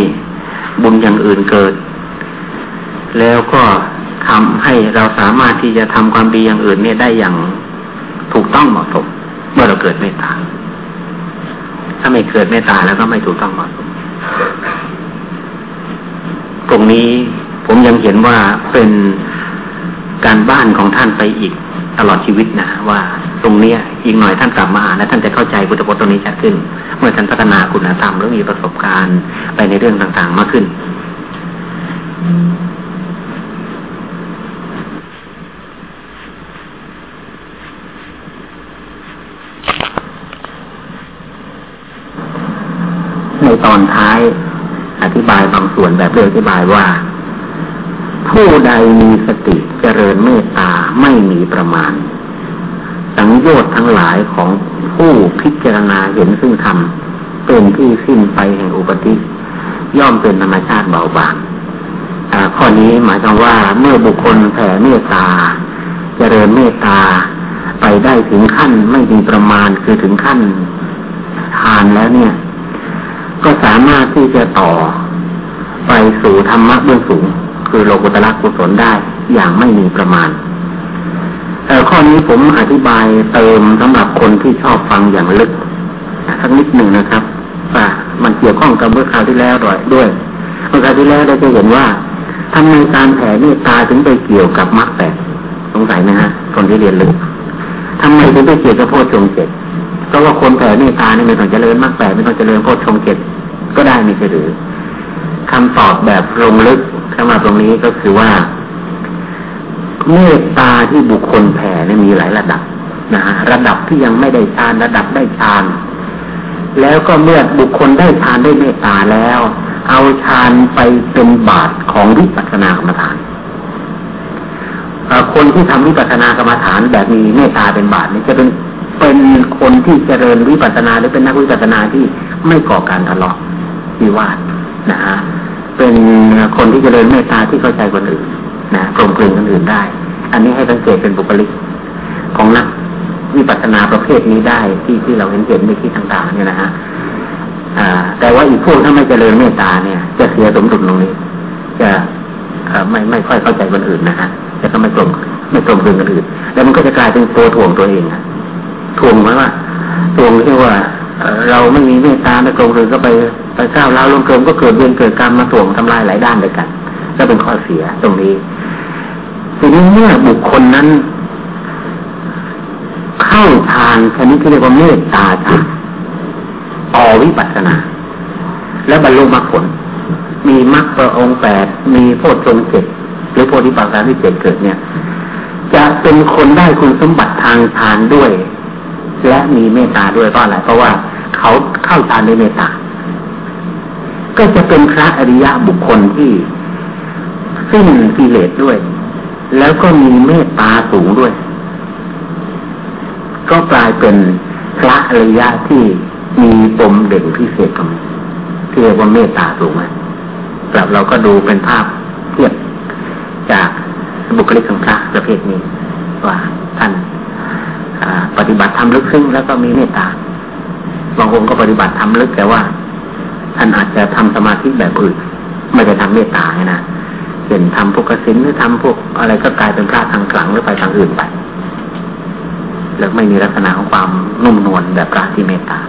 S1: บุญอย่างอื่นเกิด แล้วก็ทำให้เราสามารถที่จะทำความดีอย่างอื่นเนี่ยได้อย่างถูกต้องเหมาะสมเมื่อเราเกิดเมตตา ถ้าไม่เกิดเมตตาแล้วก็ไม่ถูกต้องเหมาะสมตรงนี้ ผมยังเห็นว่าเป็นการบ้านของท่านไปอีกตลอดชีวิตนะว่าตรงเนี้ยอีกหน่อยท่านกลับมาอ่านแล้วท่านจะเข้าใจพุทธพจน์ตรงนี้ชัดขึ้น เมื่อท่านพัฒนาคุณธรรมแล้วมีประสบการณ์ไปในเรื่องต่างๆมากขึ้น ในตอนท้ายอธิบายบางส่วนแบบเรื่องอธิบายว่า ผู้ใดมีสติเจริญเมตตาไม่มีประมาณ สังโยชน์ทั้งหลายของผู้พิจารณาเห็นซึ่งธรรมเป็นที่สิ้นไปแห่งอุปธิย่อมเป็นธรรมชาติเบาบางข้อนี้หมายความว่าเมื่อบุคคลแผ่เมตตา เจริญเมตตาไปได้ถึงขั้นไม่มีประมาณคือถึงขั้นทานแล้วเนี่ย ก็สามารถที่จะต่อไปสู่ธรรมะเบื้องสูง คือโลกุตละกุศลได้อย่างไม่มีประมาณแต่ข้อนี้ผมอธิบายเติมสำหรับคนที่ชอบฟังอย่างลึกสักนิดหนึ่งนะครับว่ามันเกี่ยวข้องกับเมื่อคราวที่แล้วด้วยเมื่อคราวที่แล้วเราจะเห็นว่าทำไมการแผ่เมตตาถึงไปเกี่ยวกับมรรคแปดสงสัยไหมฮะคนที่เรียนลึกทำไมถึงไปเกี่ยวกับโพชฌงเจ็ดเพราะว่าคนแผ่เมตตานี่ไม่ต้องเจริญมรรคแปดไม่ต้องเจริญโพชฌงเจ็ดก็ได้ไม่ใช่หรือคำตอบแบบลงลึก สำหรับตรงนี้ก็คือว่าเมตตาที่บุคคลแผ่เนี่ยมีหลายระดับนะฮะระดับที่ยังไม่ได้ฌานระดับได้ฌานแล้วก็เมื่อบุคคลได้ฌานได้เมตตาแล้ว เอาฌานไปเป็นบาตของวิปัสสนากรรมฐานคนที่ทำวิปัสสนากรรมฐานแบบมีเมตตาเป็นบาตนี่จะเป็นเป็นคนที่เจริญวิปัสสนาหรือเป็นนักวิปัสสนาที่ไม่ก่อการทะเลาะวิวาทนะฮะ เป็นคนที่จเจริญเมตตาที่เข้าใจคนอื่นนะกลมกลืนคนอื่นได้ อันนี้ให้สังเกตเป็นบุคลิก ของนักวิปัสสนาประเภทนี้ได้ที่ที่เราเห็นเห็นในที่ต่างๆเนี่ยนะฮะแต่ว่าอีกพวกถ้าไม่เจริญเมตตาเนี่ย จะเสียสมดุลตรงนี้ จะไม่ไม่ค่อยเข้าใจคนอื่นนะฮะจะก็ไม่ตรงไม่ตรงคืนคนอื่น แล้วมันก็จะกลายเป็นตัวถ่วงตัวเองอะถ่วงไหมว่าถ่วงที่ว่า เราไม่มีเมตตาไม่ตรงคืนก็ไปไปก้าวร้าวลงเกินก็เกิดเวรเกิดกรรมมาถ่วงทำลายหลายด้านด้วยกัน ก็เป็นข้อเสียตรงนี้ทีนี้เมื่อบุคคลนั้น เข้าฌานชนิดที่เรียกว่าเมตตาฌานต่อวิปัสสนา แล้วบรรลุมรรคผล มีมรรคประองค์แปดมีโพชฌงเจ็ดหรือโพธิปักษาที่เจ็ดเกิดเนี่ย จะเป็นคนได้คุณสมบัติทางฌานด้วย และมีเมตตาด้วยเพราะอะไรเพราะว่า เขาเข้าฌานด้วยเมตตาก็จะเป็นพระอริยะบุคคลที่สิ้นกิเลสด้วย แล้วก็มีเมตตาสูงด้วย ก็กลายเป็นพระอริยะที่มีปมเด่นพิเศษตรงที่เรียกว่าเมตตาสูงไหมแบบเราก็ดูเป็นภาพเทียบจากบุคลิกของพระประเภทนี้ว่าท่านปฏิบัติทำลึกซึ้งแล้วก็มีเมตตา บางองค์ก็ปฏิบัติทำลึกแต่ว่าท่านอาจจะทำสมาธิแบบอื่น ไม่ได้ทำเมตตาไงนะเช่นทำพวกกสินหรือทำพวกอะไรก็กลายเป็นพระทางกลางหรือไปทางอื่นไป แล้วไม่มีลักษณะของความนุ่มนวลแบบพระที่เมตตา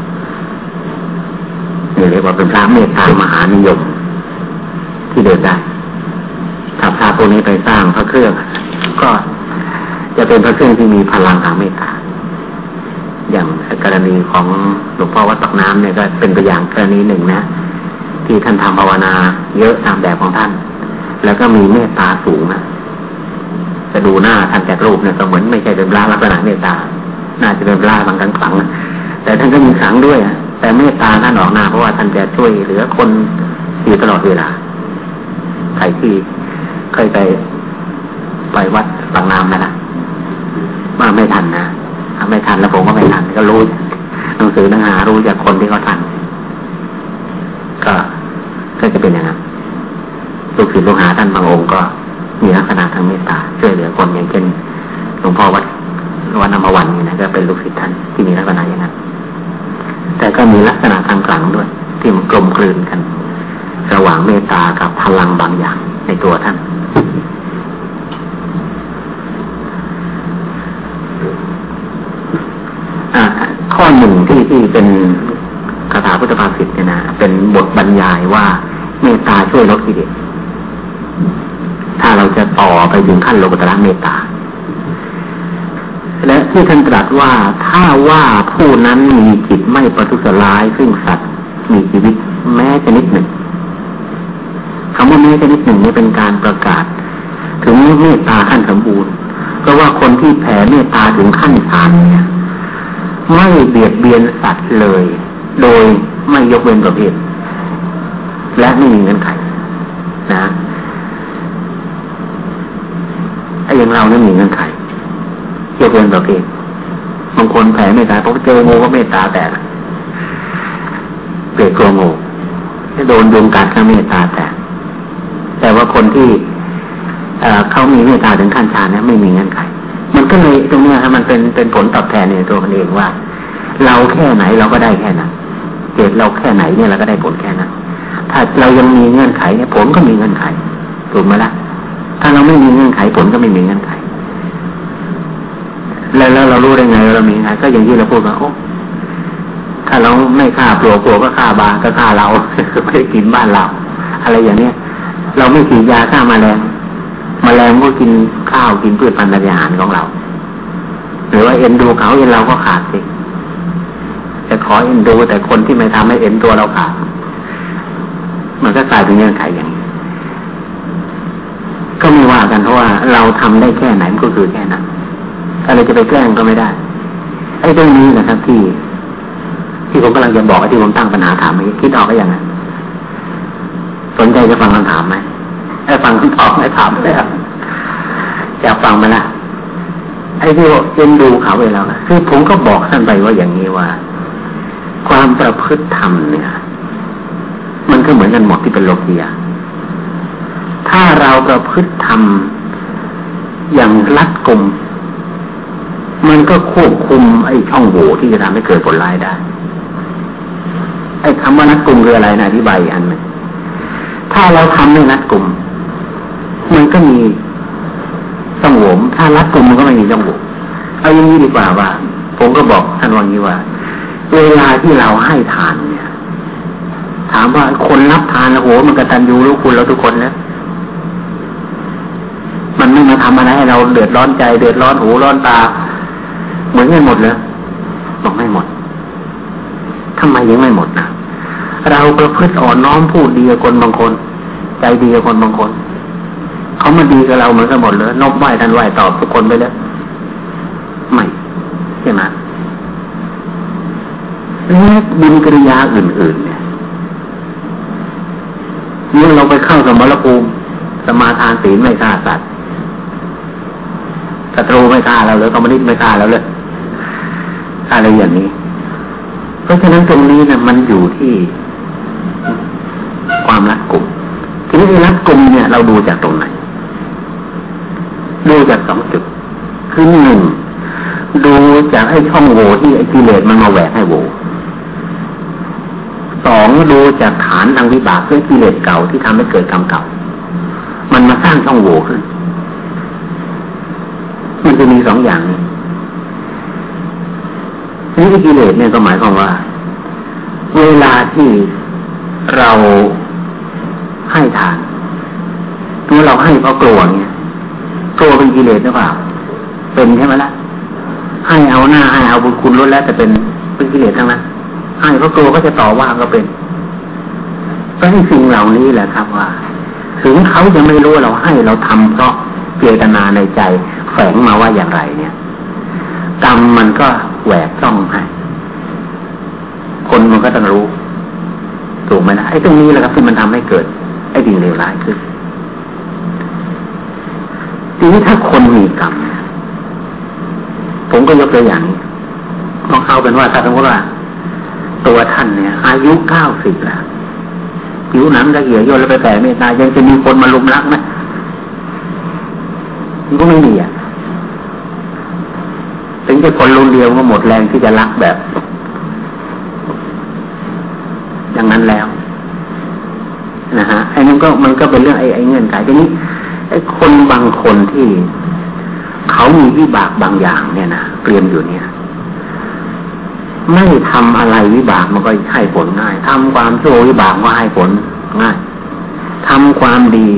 S1: เรียกว่าเป็นพระเมตตามหานิยม ที่เดินได้ถ้าพระพวกนี้ไปสร้างพระเครื่อง ก็จะเป็นพระเครื่องที่มีพลังทางเมตตา อย่างกรณีของหลวงพ่อวัดปักน้ำเนี่ยก็เป็นตัวอย่างกรณีหนึ่งนะ ที่ท่านทำภาวนาเยอะตามแบบของท่าน แล้วก็มีเมตตาสูงนะจะดูหน้าท่านจากรูปเนี่ยก็เหมือนไม่ใช่เป็นพระลักษณะเมตตา น่าจะเป็นพร่าบางครั้งขังแต่ท่านก็มีขังด้วยแต่เมตตาท่านออกหน้าเพราะว่าท่านจะช่วยเหลือคนอยู่ตลอดเวลาใครที่เคยไปไปวัดบางน้ำนะนะว่าไม่ทันนะ ไม่ทันแล้วผมก็ไม่ทันก็รู้หนังสือหนังหารู้จากคนที่เขาทันก็ก็จะเป็นอย่างนั้นลูกศิษย์ลูกหาท่านบางองค์ก็มีลักษณะทางเมตตาช่วยเหลือคนอย่างเช่นหลวงพ่อวัดวันนามวันนี่นะก็เป็นลูกศิษย์ท่านที่มีลักษณะอย่างนั้นแต่ก็มีลักษณะทางกลางด้วย ที่มันกลมกลืนกัน ระหว่างเมตตากับพลังบางอย่างในตัวท่าน ข้อหนึ่งที่ที่เป็นคาถาพุทธภาษิตเนี่ยนะเป็นบทบรรยายว่าเมตตาช่วยลดกิเลสถ้าเราจะต่อไปถึงขั้นโลกุตระเมตตา และที่ท่านตรัสว่าถ้าว่าผู้นั้นมีจิตไม่ประทุษร้ายซึ่งสัตว์มีชีวิตแม้ชนิดหนึ่งคำว่าแม้ชนิดหนึ่งนี่เป็นการประกาศ ถึงเมตตาขั้นสมบูรณ์เพราะว่าคนที่แผ่เมตตาถึงขั้นฌานเนี่ย ไม่เบียดเบียนสัตว์เลย โดยไม่ยกเว้นประเภท และไม่มีเงื่อนไขนะไอ้อย่างเราเนี่ยมีเงื่อนไขเกี่ยวกับตัวเองบางคนแผ่เมตตาเพอเจองูก็เมตตาแต่เปรียกกลัวงูโดนยุงกัดก็เมตตาแต่แต่ว่าคนที่เขามีเมตตาถึงขั้นฌานเนี่ยไม่มีเงื่อนไข มันก็เลยตรงนี้ครับมันเป็นเป็นผลตอบแทนในตัวมันเองว่า เราแค่ไหนเราก็ได้แค่นั้นเกิดเราแค่ไหนเนี่ยเราก็ได้ผลแค่นั้นถ้าเรายังมีเงื่อนไขเนี่ยผลก็มีเงื่อนไขถูกไหมล่ะ ถ้าเราไม่มีเงื่อนไขผลก็ไม่มีเงื่อนไข แล้วแล้วเรารู้ได้ไงเรามีไงก็อย่างที่เราพูดว่าโอ้ถ้าเราไม่ฆ่าปลวกปลวกก็ฆ่าบาก็ฆ่าเราไม่ได้กินบ้านเรา อะไรอย่างเนี้ย เราไม่ฉีดยาฆ่ามาแมลง มแมลงก็กินข้าวกินพืชพันธุ์อาหารของเรา หรือว่าเอ็นดูเขาเอ็นเราก็ขาดสิจะขอเอ็นดู แต่คนที่ไม่ทำให้เอ็นตัวเราขาดมันก็กลายเป็นเงื่อนไขอย่างนี้ก็ไม่ว่ากันเพราะว่าเราทำได้แค่ไหนก็คือแค่นั้นอะไรจะไปแกล้งก็ไม่ได้ไอ้เรื่องนี้นะครับ ที่ ที่ผมกำลังจะบอกที่ผมตั้งปัญหาถามนี้คิดออกก็ยังไงสนใจจะฟังคำถามไหม ไอ้ฟังคำตอบไม่ถามเลยอยากฟังไหมล่ะไอ้ที่เอ็นดูเขาไปแล้วคือผมก็บอกท่านไปว่าอย่างนี้ว่า ความประพฤติธรรมเนี่ย มันก็เหมือนกันหมดที่เป็นโลกียถ้าเราประพฤติธรรมอย่างรัดกุมมันก็ควบคุมไอ้ช่องโหว่ที่จะทำให้เกิดผลร้ายได้ ไอ้คำว่านัดกลุ่มคืออะไรนะอธิบายอันหนึ่งถ้าเราทำไม่นัดกลุ่ม มันก็มีช่องโหว่ถ้ารัดกลุ่มมันก็ไม่มีช่องหว่เอาอย่างนี้ดีกว่าว่า ผมก็บอกท่านว่างี้ว่า เวลาที่เราให้ทานเนี่ย ถามว่าคนรับทานโอ้โหมันกระตันยูรู้คุณเราทุกคนแล้วมันไม่มาทำอะไรให้เราเดือดร้อนใจ เดือดร้อนหูร้อนตา เหมือนกันหมดเลยบอกไม่หมดทำไมยังไม่หมดนะเราประพฤติอ่อนน้อมพูดดีกับคนบางคน ใจดีกับคนบางคน เขามาดีกับเราเหมือนกันหมดเลยนกไหวทันไหวตอบทุกคนไปเลยไม่ใช่ไหมและบุญกิริยาอื่น ๆ เนี่ยเมื่อเราไปเข้าสมรภูมิสมาทานศีลไม่ฆ่าสัตว์ศัตรูไม่กล้าเราเลยคอมมินิสต์ไม่กล้าเราเลยอะไรอย่างนี้ เพราะฉะนั้นตรงนี้นะมันอยู่ที่ความรักกลุ่มทีนี้รักกลุ่มเนี่ย เราดูจากตรงไหน ดูจากสองจุด คือหนึ่งดูจากไอ้ช่องโหว่ที่ไอ้กิเลสมันมาแหวกให้โหว่สองดูจากฐานทางวิบากเพื่อกิเลสเก่าที่ทำให้เกิดกรรมเก่า มันมาสร้างช่องโหว่ขึ้น มันจะมีสองอย่างนี่กิเลสเนี่ยก็หมายความว่า เวลาที่เราให้ทานเมื่อเราให้เพราะกลัวเนี่ย กลัวเป็นกิเลสหรือเปล่า เป็นใช่ไหมล่ะ ให้เอาหน้าให้เอาบุญคุณลดแล้วแต่เป็นเป็นกิเลสทั้งนั้น ให้เพราะกลัวก็จะต่อว่าก็เป็นก็ให้สิ่งเหล่านี้แหละครับว่า ถึงเขาจะไม่รู้เราให้เราทำเพราะเจตนาในใจ แฝงมาว่าอย่างไรเนี่ยกรรมมันก็แหวกช่องให้คนมันก็ต้องรู้ถูกไหมนะไอ้ตรงนี้แหละครับที่มันทำให้เกิด ไอ้ดิ่งเลวร้ายขึ้น ทีนี้ถ้าคนมีกรรมผมก็ยกตัวอย่างลองเอาเป็นว่าถ้าสมมติว่า ตัวท่านเนี่ย อายุเก้าสิบแล้วผิวหนังละเอียดย่นแล้วไปแผ่เมตตายังจะมีคนมาลุมรักไหมมันก็ไม่มีอะถึงจะคนรุนเดียวก็หมดแรงที่จะรักแบบ อย่างนั้นแล้วนะฮะไอ้นั่นก็มันก็เป็นเรื่องไอ้ไอ้เงื่อนไขทีนี้ ไอ้คนบางคนที่เขามีวิบากบางอย่างเนี่ยนะเตรียมอยู่เนี่ย ไม่ทำอะไรวิบากมันก็ให้ผลง่ายทำความชั่ววิบากก็ให้ผลง่ายทำความดี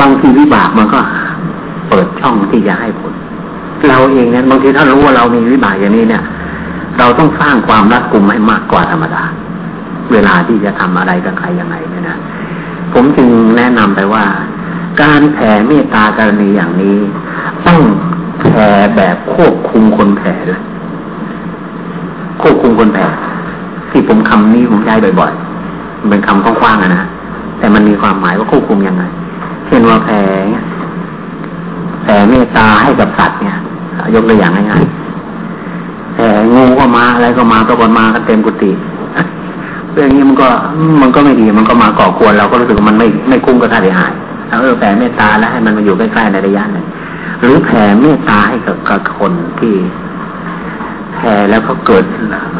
S1: บางทีวิบากมันก็ เปิดช่องที่จะให้ผล เราเองเนี่ยบางทีถ้ารู้ว่าเรามีวิบากอย่างนี้เนี่ย เราต้องสร้างความรัดกุมให้มากกว่าธรรมดา เวลาที่จะทำอะไรกับใครยังไงเนี่ยนะผมจึงแนะนำไปว่า การแผ่เมตตากรณีอย่างนี้ ต้องแผ่แบบควบคุมคนแผ่เลยควบคุมคนแผ่ที่ผมคำนี้ผมใช้บ่อยๆมันเป็นคำกว้างๆนะแต่มันมีความหมายว่าควบคุมยังไง เช่นว่าแผ่แต่เมตตาให้กับสัตว์เนี่ยยกตัวอย่างง่ายๆแต่งูก็มาอะไรก็มาตะกอนมากันเต็มกุฏิเรื่องนี้มันก็มันก็ไม่ดีมันก็มาก่อกวนเราก็รู้สึกว่ามันไม่ไม่คุ้มกับค่าเสียหาย เออแผ่เมตตาแล้วให้มันมาอยู่ใกล้ๆในระยะหนึ่งหรือแผ่เมตตาให้กับกับคนที่แผ่แล้วเขาเกิด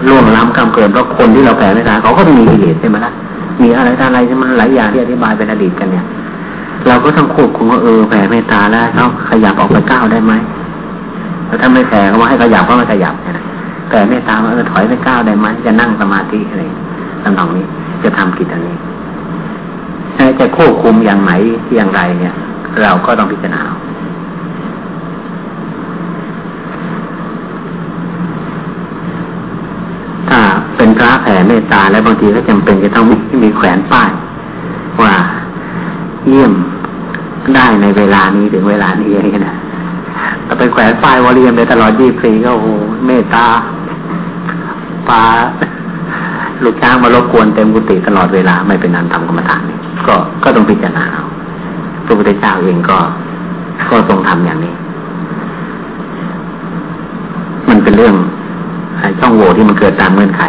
S1: ร่วงล้ำกรรมเกิดเพราะคนที่เราแผ่เมตตาเขาก็มีกิเลสใช่ไหมล่ะมีอะไรอะไรที่มันหลายอย่างที่อธิบายเป็นอดีตกันเนี่ย เราก็ต้องควบคุมว่าเออแผ่เมตตาแล้วเขาขยับออกไปก้าวได้ไหมแล้วถ้าไม่แผ่เขาว่าให้ขยับก็ไม่ขยับนะแผ่เมตตาว่าเออถอยไปก้าวได้ไหมจะนั่งสมาธิอะไรต่งนี้จะทำกิจอันนี้ จะควบคุมอย่างไหนอย่างไรเนี่ย เราก็ต้องพิจารณาถ้าเป็นพระแผ่เมตตาแล้วบางทีก็จำเป็นจะต้องมีมีแขวนป้ายว่าเยี่ยมได้ในเวลานี้ถึงเวลานี้อย่างนี้นะแต่ไปแขวนป้ายวอลียมไปตลอดยี่ปีก็โอ้โหเมตตาปา ลูกช้างมารบกวนเต็มกุฏิตลอดเวลาไม่เป็นนันทำกรรมฐานก็ก็ต้องพิจารณาเอาพระพุทธเจ้าเองก็ก็ทรงทำอย่างนี้ มันเป็นเรื่องช่องโหว่ที่มันเกิดตามเงื่อนไข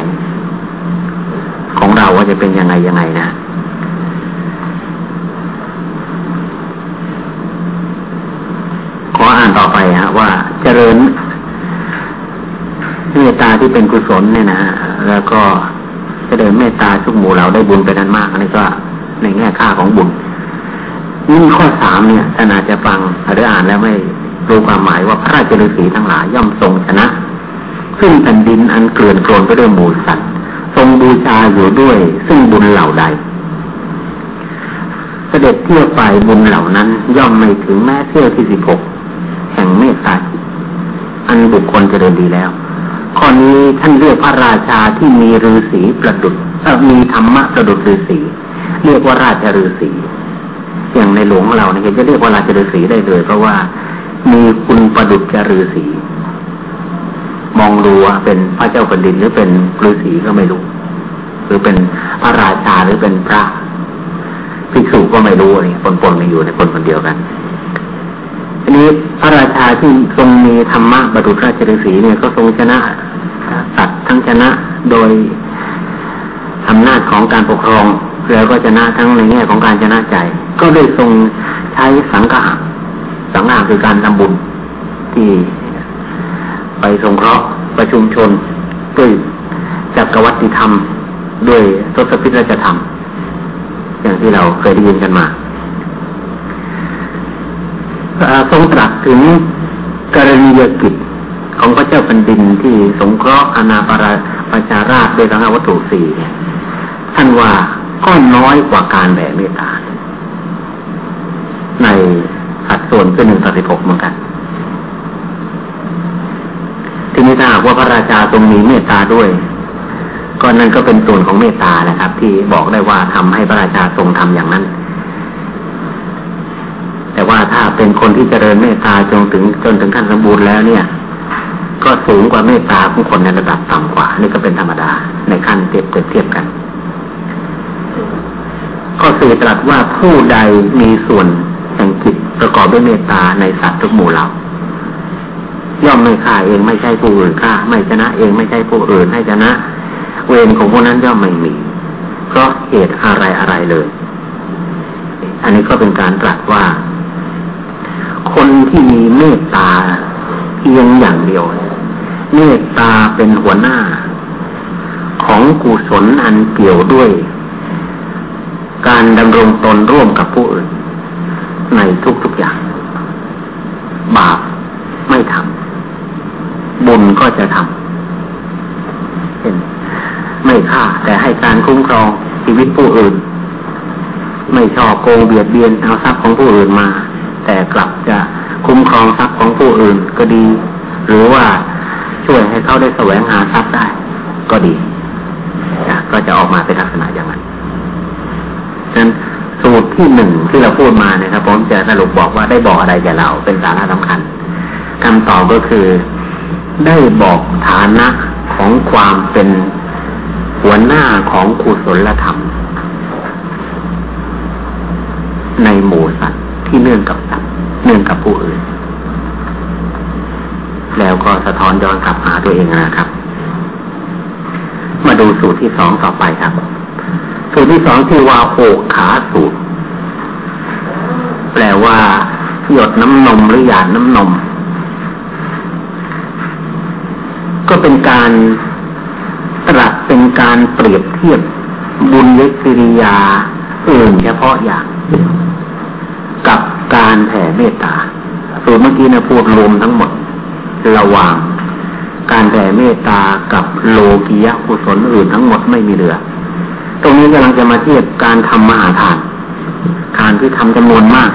S1: ของเราว่าจะเป็นยังไงยังไงนะขออ่านต่อไปฮะว่าเจริญเมตตาที่เป็นกุศลเนี่ยนะแล้วก็ จะเดินเมตตาทุกหมู่เราได้บุญไปนั้นมากอันนี้ก็ในแง่ค่าของบุญนี่ข้อสามเนี่ยท่านอาจจะฟังหรืออ่านแล้วไม่รู้ความหมายว่าพระราชฤาษีทั้งหลายย่อมทรงชนะซึ่งแผ่นดินอันเกลื่อนโคลนไปด้วยหมู่สัตว์ทรงบูชาอยู่ด้วย ซึ่งบุญเหล่าใด เสด็จเที่ยวไปบุญเหล่านั้น ย่อมไม่ถึงแม้เที่ยวที่สิบหกแห่งเมตตาอันบุคคลจะเดินดีแล้ว ข้อนี้ท่านเรียกพระราชาที่มีฤาษีประดุษมีธรรมะประดุษฤาษีเรียกว่าราชฤาษีอย่างในหลวงเราเนี่ยจะเรียกว่าราชฤาษีได้เลย เพราะว่ามีคุณประดุษจฤาษีมองดูว่าเป็นพระเจ้าแผ่นดินหรือเป็นฤาษีก็ไม่รู้ หรือเป็นพระราชาหรือเป็นพระภิกษุก็ไม่รู้นี่ปนๆกันอยู่ในคนคนเดียวกัน ทีนี้พระราชาที่ทรงมีธรรมะบรรลุราชฤาษีเนี่ยก็ทรงชนะสัตว์ทั้งชนะโดยอำนาจของการปกครองแล้วก็ชนะทั้งในแง่ของการชนะใจ ก็ได้ทรงใช้สังฆะสังฆะคือการทำบุญที่ไปสงเคราะห์ประชุมชนด้วยจักรวัติธรรม ด้วยทศพิธราชธรรม อย่างที่เราเคยได้ยินกันมา ทรงตรัสถึงกรณียกิจของพระเจ้าแผ่นดินที่สงเคราะห์อนาปราประชาราชด้วยสังวัตถุสี่เนี่ยท่านว่าก็น้อยกว่าการแผ่เมตตา ในสัดส่วนคือหนึ่งต่อสิบหกเหมือนกัน ทีนี้ถ้าว่าพระราชาทรงมีเมตตาด้วยก็นั่นก็เป็นส่วนของเมตตาแหละครับ ที่บอกได้ว่าทำให้พระราชาทรงทำอย่างนั้น ว่าถ้าเป็นคนที่เจริญเมตตาจนถึงจนถึงขั้นสมบูรณ์แล้วเนี่ย ก็สูงกว่าเมตตาของคนในระดับต่ำกว่า นี่ก็เป็นธรรมดาในขั้นเทียบเทียบกัน ก็สื่อตรัสว่าผู้ใดมีส่วนแห่งจิตประกอบด้วยเมตตาในสัตว์ทุกหมู่เหล่าย่อมไม่ฆ่าเองไม่ใช่ผู้อื่นฆ่า ไม่ชนะเองไม่ใช่ผู้อื่นให้ชนะ เวรของพวกนั้นย่อมไม่มี เพราะเหตุอะไรอะไรเลย อันนี้ก็เป็นการตรัสว่า คนที่มีเมตตาเพียงอย่างเดียว เมตตาเป็นหัวหน้า ของกุศลอันเกี่ยวด้วย การดำรงตนร่วมกับผู้อื่น ในทุกๆอย่าง บาปไม่ทำบุญก็จะทำเช่นไม่ฆ่า แต่ให้การคุ้มครองชีวิตผู้อื่น ไม่ชอบโกงเบียดเบียนเอาทรัพย์ของผู้อื่นมา แต่กลับจะคุ้มครองทรัพย์ของผู้อื่นก็ดี หรือว่าช่วยให้เขาได้แสวงหาทรัพย์ได้ ก็ดีก็จะออกมาเป็นลักษณะอย่างนั้นฉะนั้นสูตรที่หนึ่งที่เราพูดมาเนี่ยครับผมจะสรุปบอกว่าได้บอกอะไรแก่เราเป็นสาระสำคัญคำตอบก็คือได้บอกฐานะของความเป็นหัวหน้าของกุศลธรรม ในหมู่สัตว์ที่เนื่องกับ นื่องกับผู้อื่น แล้วก็สะท้อนย้อนกลับหาตัวเองนะครับ มาดูสูตรที่สองต่อไปครับ สูตรที่สองที่ว่าโอกขาสูตร แปลว่าหยดน้ำนมหรือหยาดน้ำนม ก็เป็นการตรัสเป็นการเปรียบเทียบบุญยกิริยาอื่นเฉพาะอย่าง การแผ่เมตตาสูตรเมื่อกี้นะพูดรวมทั้งหมด ระหว่างการแผ่เมตตากับโลกียะกุศลอื่นทั้งหมดไม่มีเหลือ ตรงนี้กำลังจะมาเทียบการทำมหาทานทานที่ทำจำนวนมาก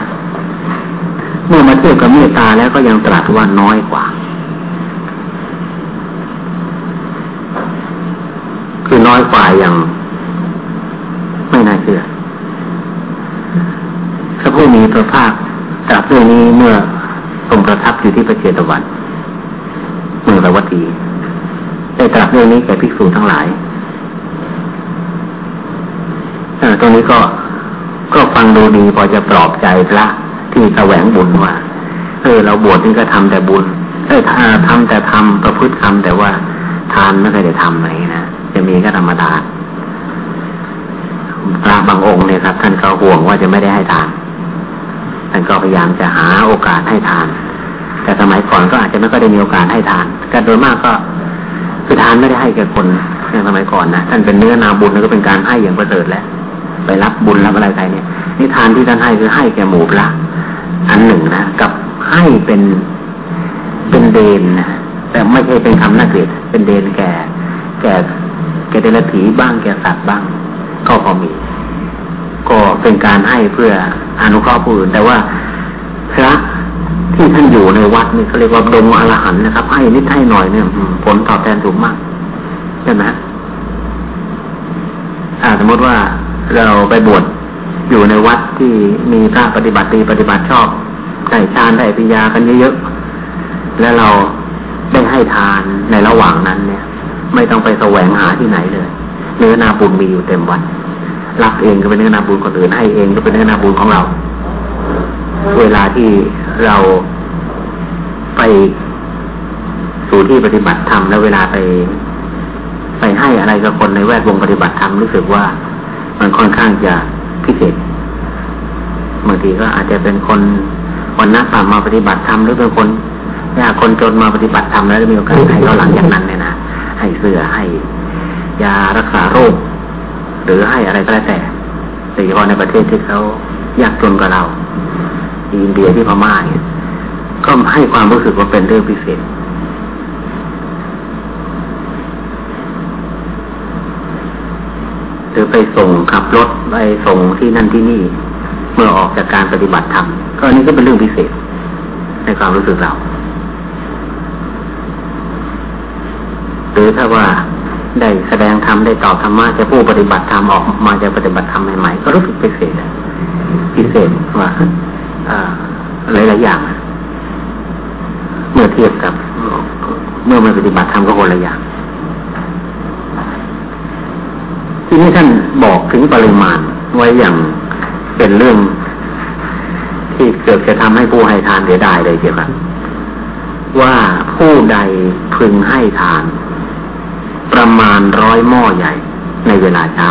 S1: เมื่อมาเทียบกับเมตตาแล้วก็ยังตรัสว่าน้อยกว่า คือน้อยกว่าอย่างไม่น่าเชื่อพระผู้มีพระภาค ตรัสเรื่องนี้เมื่อทรงประทับอยู่ที่พระเจตวันเมืองระวัตีได้ตรัสเรื่องนี้แก่ภิกษุทั้งหลายตรงนี้ก็ก็ฟังดูดีพอจะปลอบใจพระที่แสวงบุญว่าเออเราบวชนี่ก็ทำแต่บุญเออทำแต่ทำประพฤติทำแต่ว่าทานไม่เคยได้ทำอะไรนะจะมีก็ธรรมดาพระบางองค์เนี่ยครับ ท่านก็ห่วงว่าจะไม่ได้ให้ทาน ท่านก็พยายามจะหาโอกาสให้ทาน แต่สมัยก่อนก็อาจจะไม่ก็ได้มีโอกาสให้ทานแต่โดยมากก็คือทานไม่ได้ให้แก่คนในสมัยก่อนนะท่านเป็นเนื้อนาบุญแล้วก็เป็นการให้อย่างประเสริฐแล้วไปรับบุญรับอะไรไปเนี่ยนิทานที่ท่านให้คือให้แก่หมู่พระอันหนึ่งนะกับให้เป็นเป็นเดนนะแต่ไม่ใช่เป็นคำน่าเกลียดเป็นเดนแก่ แก่แก่เดรัจฉีบ้างแก่สัตว์บ้าง ก็พอมี ก็เป็นการให้เพื่ออนุเคราะห์ผู้อื่น แต่ว่าพระที่ท่านอยู่ในวัดนี่เขาเรียกว่าดงอรหันนะครับ ให้นิดให้หน่อยเนี่ยผลตอบแทนสูงมากใช่ไหมถ้าสมมติว่าเราไปบวชอยู่ในวัดที่มีพระปฏิบัติดีปฏิบัติชอบได้ฌานได้ปิญญากันเยอะๆแล้วเราได้ให้ทานในระหว่างนั้นเนี่ย ไม่ต้องไปแสวงหาที่ไหนเลยเนื้อนาบุญมีอยู่เต็มวัด รับเองก็เป็นเนื้อนาบุญคนอื่นให้เองก็เป็นเนื้อนาบุญของเรา เวลาที่เราไปสู่ที่ปฏิบัติธรรมแล้วเวลาไป ไปให้อะไรกับคนในแวดวงปฏิบัติธรรมรู้สึกว่ามันค่อนข้างจะพิเศษบางทีก็อาจจะเป็นคนวันนักป่ามาปฏิบัติธรรมหรือเป็นคนยากคนจนมาปฏิบัติธรรมแล้วมีโอกาสให้เขาหลังจากนั้นเนี่ยนะให้เสื้อให้ยารักษาโรค หรือให้อะไรก็แล้วแต่โดยเฉพาะในประเทศที่เขายากจนกว่าเรา อินเดียที่พม่าเนี่ยก็ให้ความรู้สึกว่าเป็นเรื่องพิเศษ หรือไปส่งขับรถไปส่งที่นั่นที่นี่ เมื่อออกจากการปฏิบัติธรรมก็อันนี้ก็เป็นเรื่องพิเศษ ในความรู้สึกเรา หรือถ้าว่า ได้แสดงธรรมได้ตอบธรรมะจะผู้ปฏิบัติธรรมออกมาจะปฏิบัติธรรมใหม่ๆก็รู้สึกพิเศษพิเศษว่าหลายๆอย่าง เมื่อเทียบกับ เมื่อมาปฏิบัติธรรมก็คนละอย่างที่นี้ท่านบอกถึงปริมาณไว้อย่างเป็นเรื่อง ที่เกิดจะทำให้ผู้ให้ทานเสียดายเลยเกี่ยวกันว่าผู้ใดพึงให้ทาน ประมาณร้อยหม้อใหญ่ ในเวลาเช้า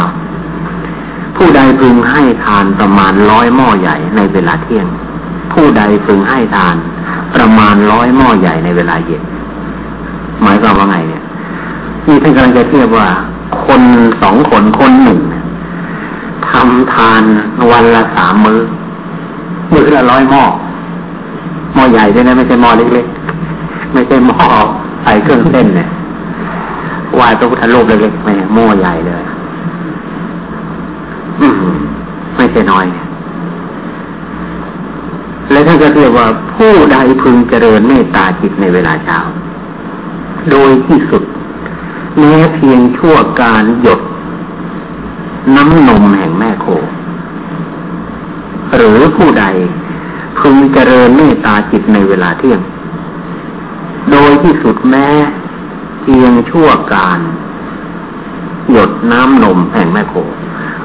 S1: ผู้ใดพึงให้ทานประมาณร้อยหม้อใหญ่ในเวลาเที่ยง ผู้ใดพึงให้ทานประมาณร้อยหม้อใหญ่ในเวลาเย็นหมายความว่าไงเนี่ยนี่ท่านกำลังจะเทียบว่า คนสองคนคนหนึ่งทำทานวันละสามมือ้อมื้อละร้อยหม้อหม้อใหญ่ด้วยนะไม่ใช่หม้อเล็กๆไม่ใช่หม้อใส่เครื่องเส้นเนี่ย วายพระพุทธรูปเล็กๆไม่หม้อใหญ่เลย อืมไม่ใช่น้อย และท่านก็เรียกว่าผู้ใดพึงเจริญเมตตาจิตในเวลาเช้า โดยที่สุดแม้เพียงชั่วการหยดน้ำนมแห่งแม่โค หรือผู้ใดพึงเจริญเมตตาจิตในเวลาเที่ยง โดยที่สุดแม้ เพียงชั่วการ หยดน้ำนมแห่งแม่โค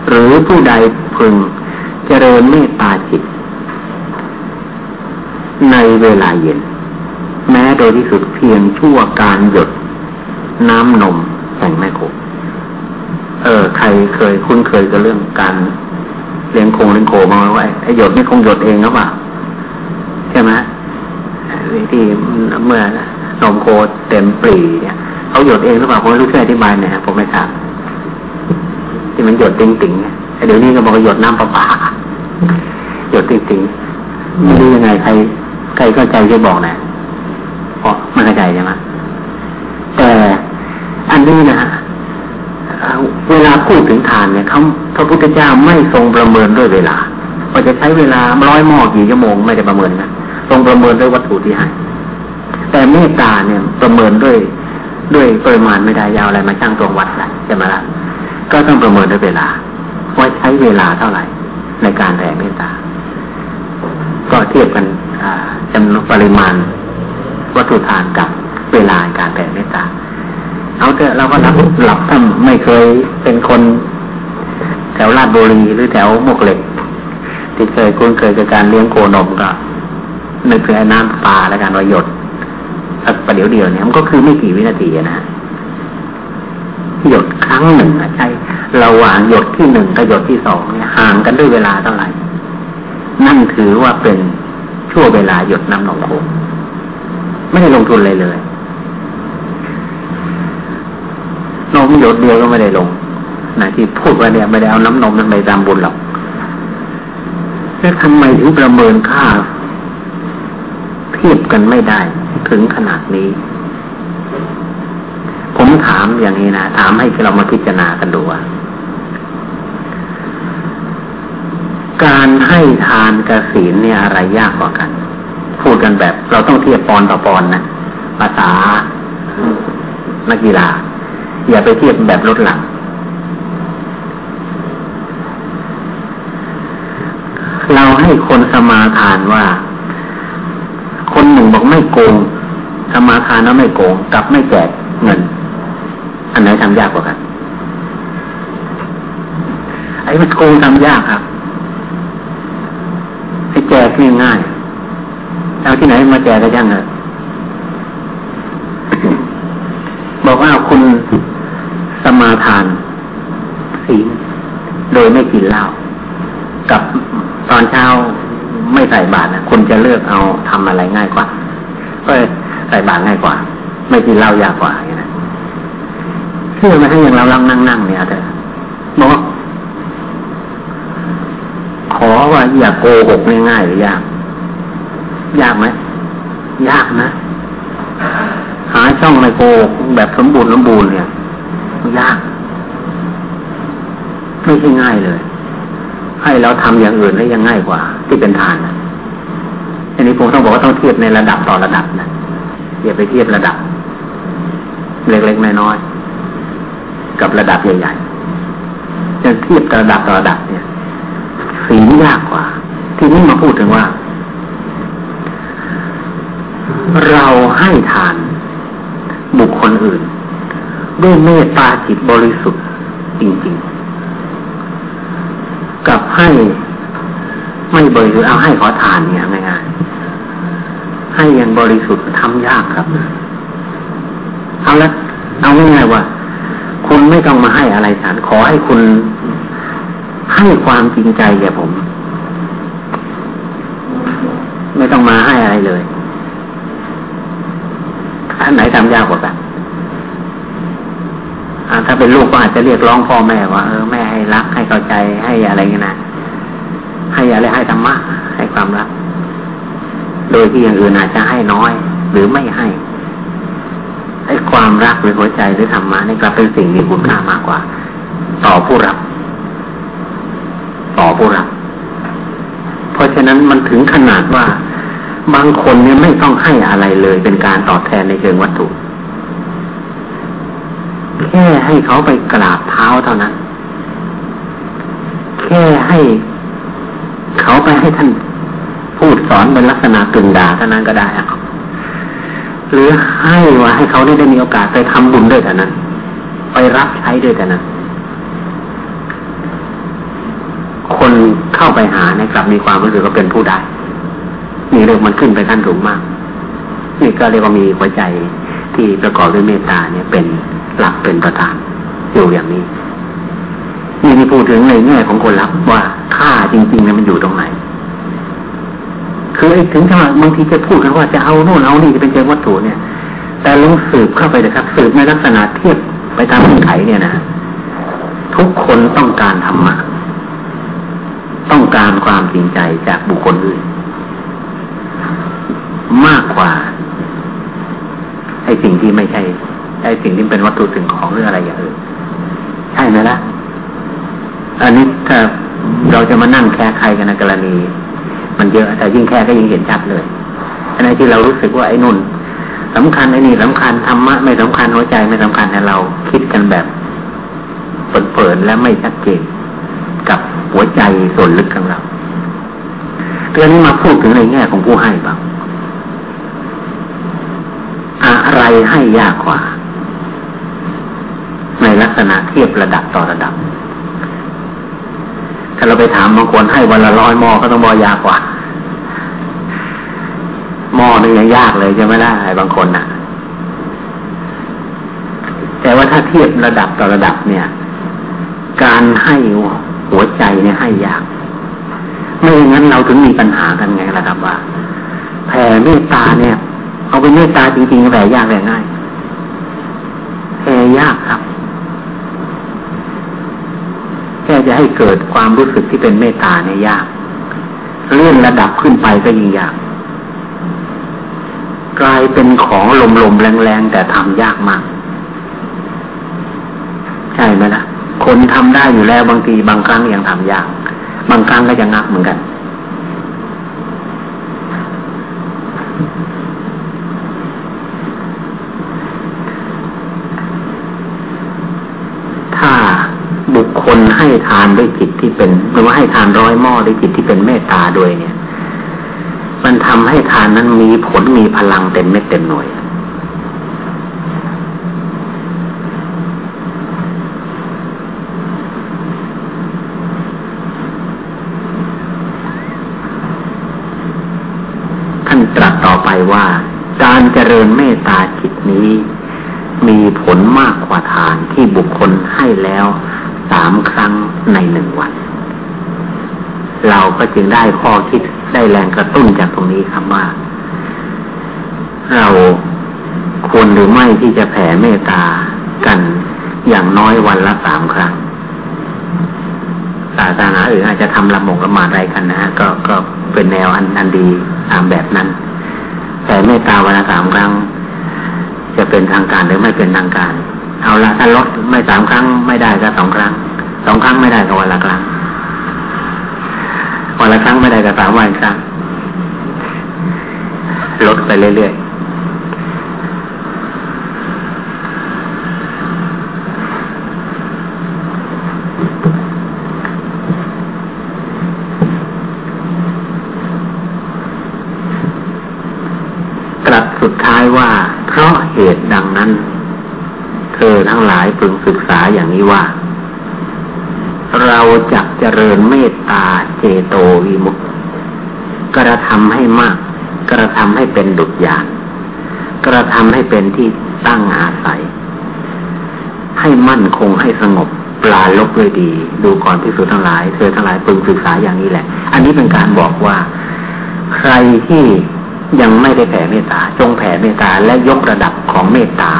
S1: หรือผู้ใดพึงเจริญเมตตาจิต ในเวลาเย็น แม้โดยที่สุดเพียงชั่วการหยด น้ำนมแห่งแม่โคเออใครเคยคุ้นเคยกับเรื่องการเลี้ยงโคเลี้ยงโคมาไว้ไอ้หยดไม่คงหยดเองหรือเปล่าใช่ไหมที่เมื่อนมโคเต็มปรีเนี่ย เขาหยดเองหรือเปล่าผมไม่รู้ช่วยอธิบายหน่อยผมไม่ทราบที่มันหยดติ่งติ่งเดี๋ยวนี้ก็บอกหยดน้ำประปาหยดติ่งติ่งไม่รู้ยังไงใครใครเข้าใจจะบอกนะเพราะไม่เข้าใจใช่ไหมแต่อันนี้นะเวลาพูดถึงทานเนี่ยเขาพระพุทธเจ้าไม่ทรงประเมินด้วยเวลาว่าจะใช้เวลาร้อยหม้อกี่ชั่วโมงไม่ได้ประเมินนะทรงประเมินด้วยวัตถุที่ให้แต่เมตตาเนี่ยประเมินด้วย ด้วยปริมาณไม่ได้ยาวอะไรมาช่างตรงวัดอะไรใช่ไหมล่ะก็ต้องประเมินด้วยเวลาว่าใช้เวลาเท่าไหร่ ในการแผ่เมตตา ก็เทียบกันจำนวนปริมาณวัตถุทานกับเวลาการแผ่เมตตา เอาเถอะเราก็รับหลับถ้าไม่เคยเป็นคน แถวลาดบุรีหรือแถวมกเหล็ก ที่เคยคุ้นเคยกับการเลี้ยงโคนมก็นึกถึงน้ำปลาและการวายหยด สักประเดี๋ยวเดียวเนี่ยมันก็คือไม่กี่วินาทีนะหยดครั้งหนึ่งใช่ระหว่างหยดที่หนึ่งกับหยดที่สองเนี่ยห่างกันด้วยเวลาเท่าไหร่ นั่นถือว่าเป็นช่วงเวลาหยดน้ำนมโคไม่ได้ลงทุนเลยเลยนมหยดเดียวก็ไม่ได้ลงนะที่พูดว่าเนี่ยไม่ได้เอาน้ำนมนั้นไปตามบุญหรอกแล้วทำไมถึงประเมินค่าเทียบกันไม่ได้ ถึงขนาดนี้ ผมถามอย่างนี้นะ ถามให้เรามาพิจารณากันดูว่าการให้ทานกระศีลเนี่ยอะไรยากกว่ากัน พูดกันแบบ เราต้องเทียบปอนต่อปอนนะภาษานักกีฬา อย่าไปเทียบแบบลดหลัง เราให้คนสมาทานว่า คนหนึ่งบอกไม่โกงสมาทานแล้วไม่โกงกลับไม่แจกเงิน อันไหนทำยากกว่ากันไอ้มันโกงทำยากครับไอ้แจกนี่ง่ายเอาที่ไหนมาแจกก็ยังเลยบอกว่าคุณสมาทานศีลโดยไม่กินเหล้ากับตอนเช้า ไม่ใส่บาตรนะคุณจะเลือกเอาทำอะไรง่ายกว่าก็ใส่บาตรง่ายกว่า ไม่กินเหล้ายากกว่าอย่างนั้เชื่อไหมให้อย่างเราลังนั่งนั่งเนี่ยเถอะบอกขอว่าอย่าโกหกง่ายๆหรือยาก ยากไหมยากนะ หาช่องในโกหกแบบสมบูรณ์สมบูรณ์เนี่ยยากไม่ใช่ง่ายเลย ให้เราทำอย่างอื่นได้ยังง่ายกว่า ที่เป็นทานนะอันนี้ผมต้องบอกว่าต้องเทียบในระดับต่อระดับนะอย่าไปเทียบระดับ เล็กๆน้อยๆกับระดับใหญ่ๆจะเทียบระดับต่อระดับเนี่ยสียากกว่า ทีนี้มาพูดถึงว่า เราให้ทานบุคคลอื่น ด้วยเมตตาจิตบริสุทธิ์จริง ๆ กับให้ ไม่บริสุทธิ์เอาให้ขอทานเนี่ยง่ายๆให้ยังบริสุทธิ์ทำยากครับ เอาละเอาง่ายๆว่า คุณไม่ต้องมาให้อะไรฉันขอให้คุณให้ความจริงใจแก่ผม ไม่ต้องมาให้อะไรเลยอันไหนทำยากกว่ากันถ้าเป็นลูกก็อาจจะเรียกร้องพ่อแม่ว่าเออแม่ให้รักให้เข้าใจให้อะไรเงี้ยนะ ให้อะไรให้ธรรมะให้ความรัก โดยที่อย่างอื่นอาจจะให้น้อย หรือไม่ให้ให้ความรักหรือหัวใจหรือธรรมะนี่กลับเป็นสิ่งมีคุณค่ามากกว่า ต่อผู้รับ ต่อผู้รับ เพราะฉะนั้นมันถึงขนาดว่า บางคนเนี่ยไม่ต้องให้อะไรเลยเป็นการตอบแทนในเชิงวัตถุ แค่ให้เขาไปกราบเท้าเท่านั้น แค่ให้ เขาไปให้ท่านพูดสอนเป็นลักษณะกึ่งด่าเท่านั้นก็ได้ครับหรือให้ว่าให้เขาได้ได้มีโอกาสไปทำบุญด้วยเท่านั้น ไปรับใช้ด้วยเท่านั้น คนเข้าไปหาเนี่ยกลับมีความรู้สึกว่าเป็นผู้ได้นี่เรื่องมันขึ้นไปขั้นสูงมาก นี่ก็เรียกว่ามีหัวใจที่ประกอบด้วยเมตตาเนี่ยเป็นหลักเป็นประธานอยู่อย่างนี้ นี่ที่พูดถึงในแง่ของคนรับว่าค่าจริงๆเนี่ยมันอยู่ตรงไหนคือไอ้ถึงขนาดบางทีจะพูดกันว่าจะเอาโน่นเอานี่จะเป็นเชิงวัตถุเนี่ย แต่ลองสืบเข้าไปเลยครับ สืบในลักษณะเทียบไปตามพื้นไขเนี่ยนะทุกคนต้องการธรรมะต้องการความจริงใจจากบุคคลอื่น มากกว่าไอ้สิ่งที่ไม่ใช่ไอ้สิ่งที่เป็นวัตถุสิ่งของหรืออะไรอย่างอื่นใช่ไหมละ่ะ อันนี้ถ้าเราจะมานั่งแค่ใครกันในกรณี มันเยอะแต่ยิ่งแค่ก็ยิ่งเห็นชัดเลยอันนี้ที่เรารู้สึกว่าไอ้นุ่นสำคัญไอ้นี่สำคัญธรรมะไม่สำคัญหัวใจไม่สำคัญแต่เราคิดกันแบบเปิดๆและไม่ชัดเจนกับหัวใจส่วนลึกของเราเรื่องนี้มาพูดถึงในแง่ของผู้ให้บ้างอะไรให้ยากกว่า ในลักษณะเทียบระดับต่อระดับ เราไปถามบางคนให้วันละร้อยหม้อก็ต้องบอยากกว่าหม้อนี่ยังยากเลยจะไหมล่ะได้บางคนนะ่ะ แต่ว่าถ้าเทียบระดับต่อระดับเนี่ย การให้หัวใจเนี่ยให้ยาก ไม่อย่างนั้นเราถึงมีปัญหากันไงล่ะครับว่าแผ่เมตตาเนี่ย เอาไปเมตตาจริงๆแผ่ยากแผ่ง่ายแผ่ยากครับ แค่จะให้เกิดความรู้สึกที่เป็นเมตตาเนี่ยยากเลื่อนระดับขึ้นไปก็ยิ่งยาก กลายเป็นของลมๆแรงๆแต่ทำยากมาก ใช่ไหมละ่ะ คนทำได้อยู่แล้วบางทีบางครั้งยังทำยาก บางครั้งก็จะงักเหมือนกัน ถ้าบุคคล ให้ทานด้วยจิตที่เป็นหรือว่าให้ทานร้อยหม้อด้วยจิตที่เป็นเมตตาด้วยเนี่ย มันทำให้ทานนั้นมีผลมีพลังเต็มเม็ดเต็มหน่วย ท่านตรัสต่อไปว่า การเจริญเมตตาจิตนี้ มีผลมากกว่าทานที่บุคคลให้แล้ว สามครั้งในหนึ่งวัน เราก็จึงได้ข้อคิดได้แรงกระตุ้นจากตรงนี้ครับว่า เราควรหรือไม่ที่จะแผ่เมตตากันอย่างน้อยวันละสามครั้งศาสนาอื่นอาจจะทำละหมงละหมาดอะไรกันนะฮะก็ก็เป็นแนวอันอันดีตามแบบนั้น แต่เมตตาวันละสามครั้ง จะเป็นทางการหรือไม่เป็นทางการ เอาละถ้าลดไม่สามครั้งไม่ได้ก็สองครั้งสองครั้งไม่ได้ก็วันละครั้งวันละครั้งไม่ได้ก็สามวันครั้งลดไปเรื่อยๆกลับสุดท้ายว่าเพราะเหตุดังนั้น เธอทั้งหลายพึงศึกษาอย่างนี้ว่า เราจะเจริญเมตตาเจโตวิมุตกระทำให้มาก กระทำให้เป็นดุจยานกระทำให้เป็นที่ตั้งอาศัย ให้มั่นคงให้สงบปลาลบด้วยดี ดูก่อนพิสูจทั้งหลาย เธอทั้งหลายพึงศึกษาอย่างนี้แหละ อันนี้เป็นการบอกว่า ใครที่ยังไม่ได้แผ่เมตตา จงแผ่เมตตาและยกระดับของเมตตา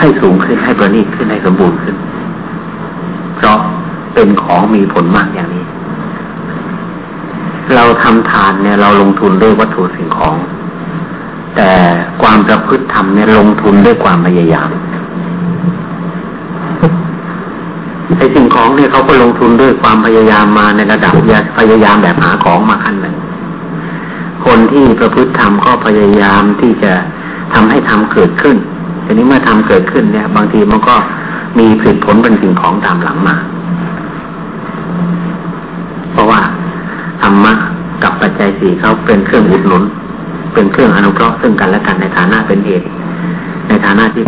S1: ให้สูงขึ้นให้ประณีตขึ้นให้สมบูรณ์ขึ้น เพราะเป็นของมีผลมากอย่างนี้ เราทำทานเนี่ย เราลงทุนด้วยวัตถุสิ่งของ แต่ความประพฤติธรรมเนี่ยลงทุนด้วยความพยายามไอ้สิ่งของเนี่ยเขาก็ลงทุนด้วยความพยายามมาในระดับพยายามแบบหาของมาขั้นหนึ่งคนที่ประพฤติธรรมก็พยายามที่จะทำให้ธรรมเกิดขึ้น ทีนี้เมื่อทำเกิดขึ้นเนี่ย บางทีมันก็มีผลผลเป็นสิ่งของตามหลังมา เพราะว่าธรรมะกับปัจจัยสี่เขาเป็นเครื่องอุดหนุน เป็นเครื่องอนุเคราะห์ซึ่งกันและกันในฐานะเป็นเอกในฐานะที่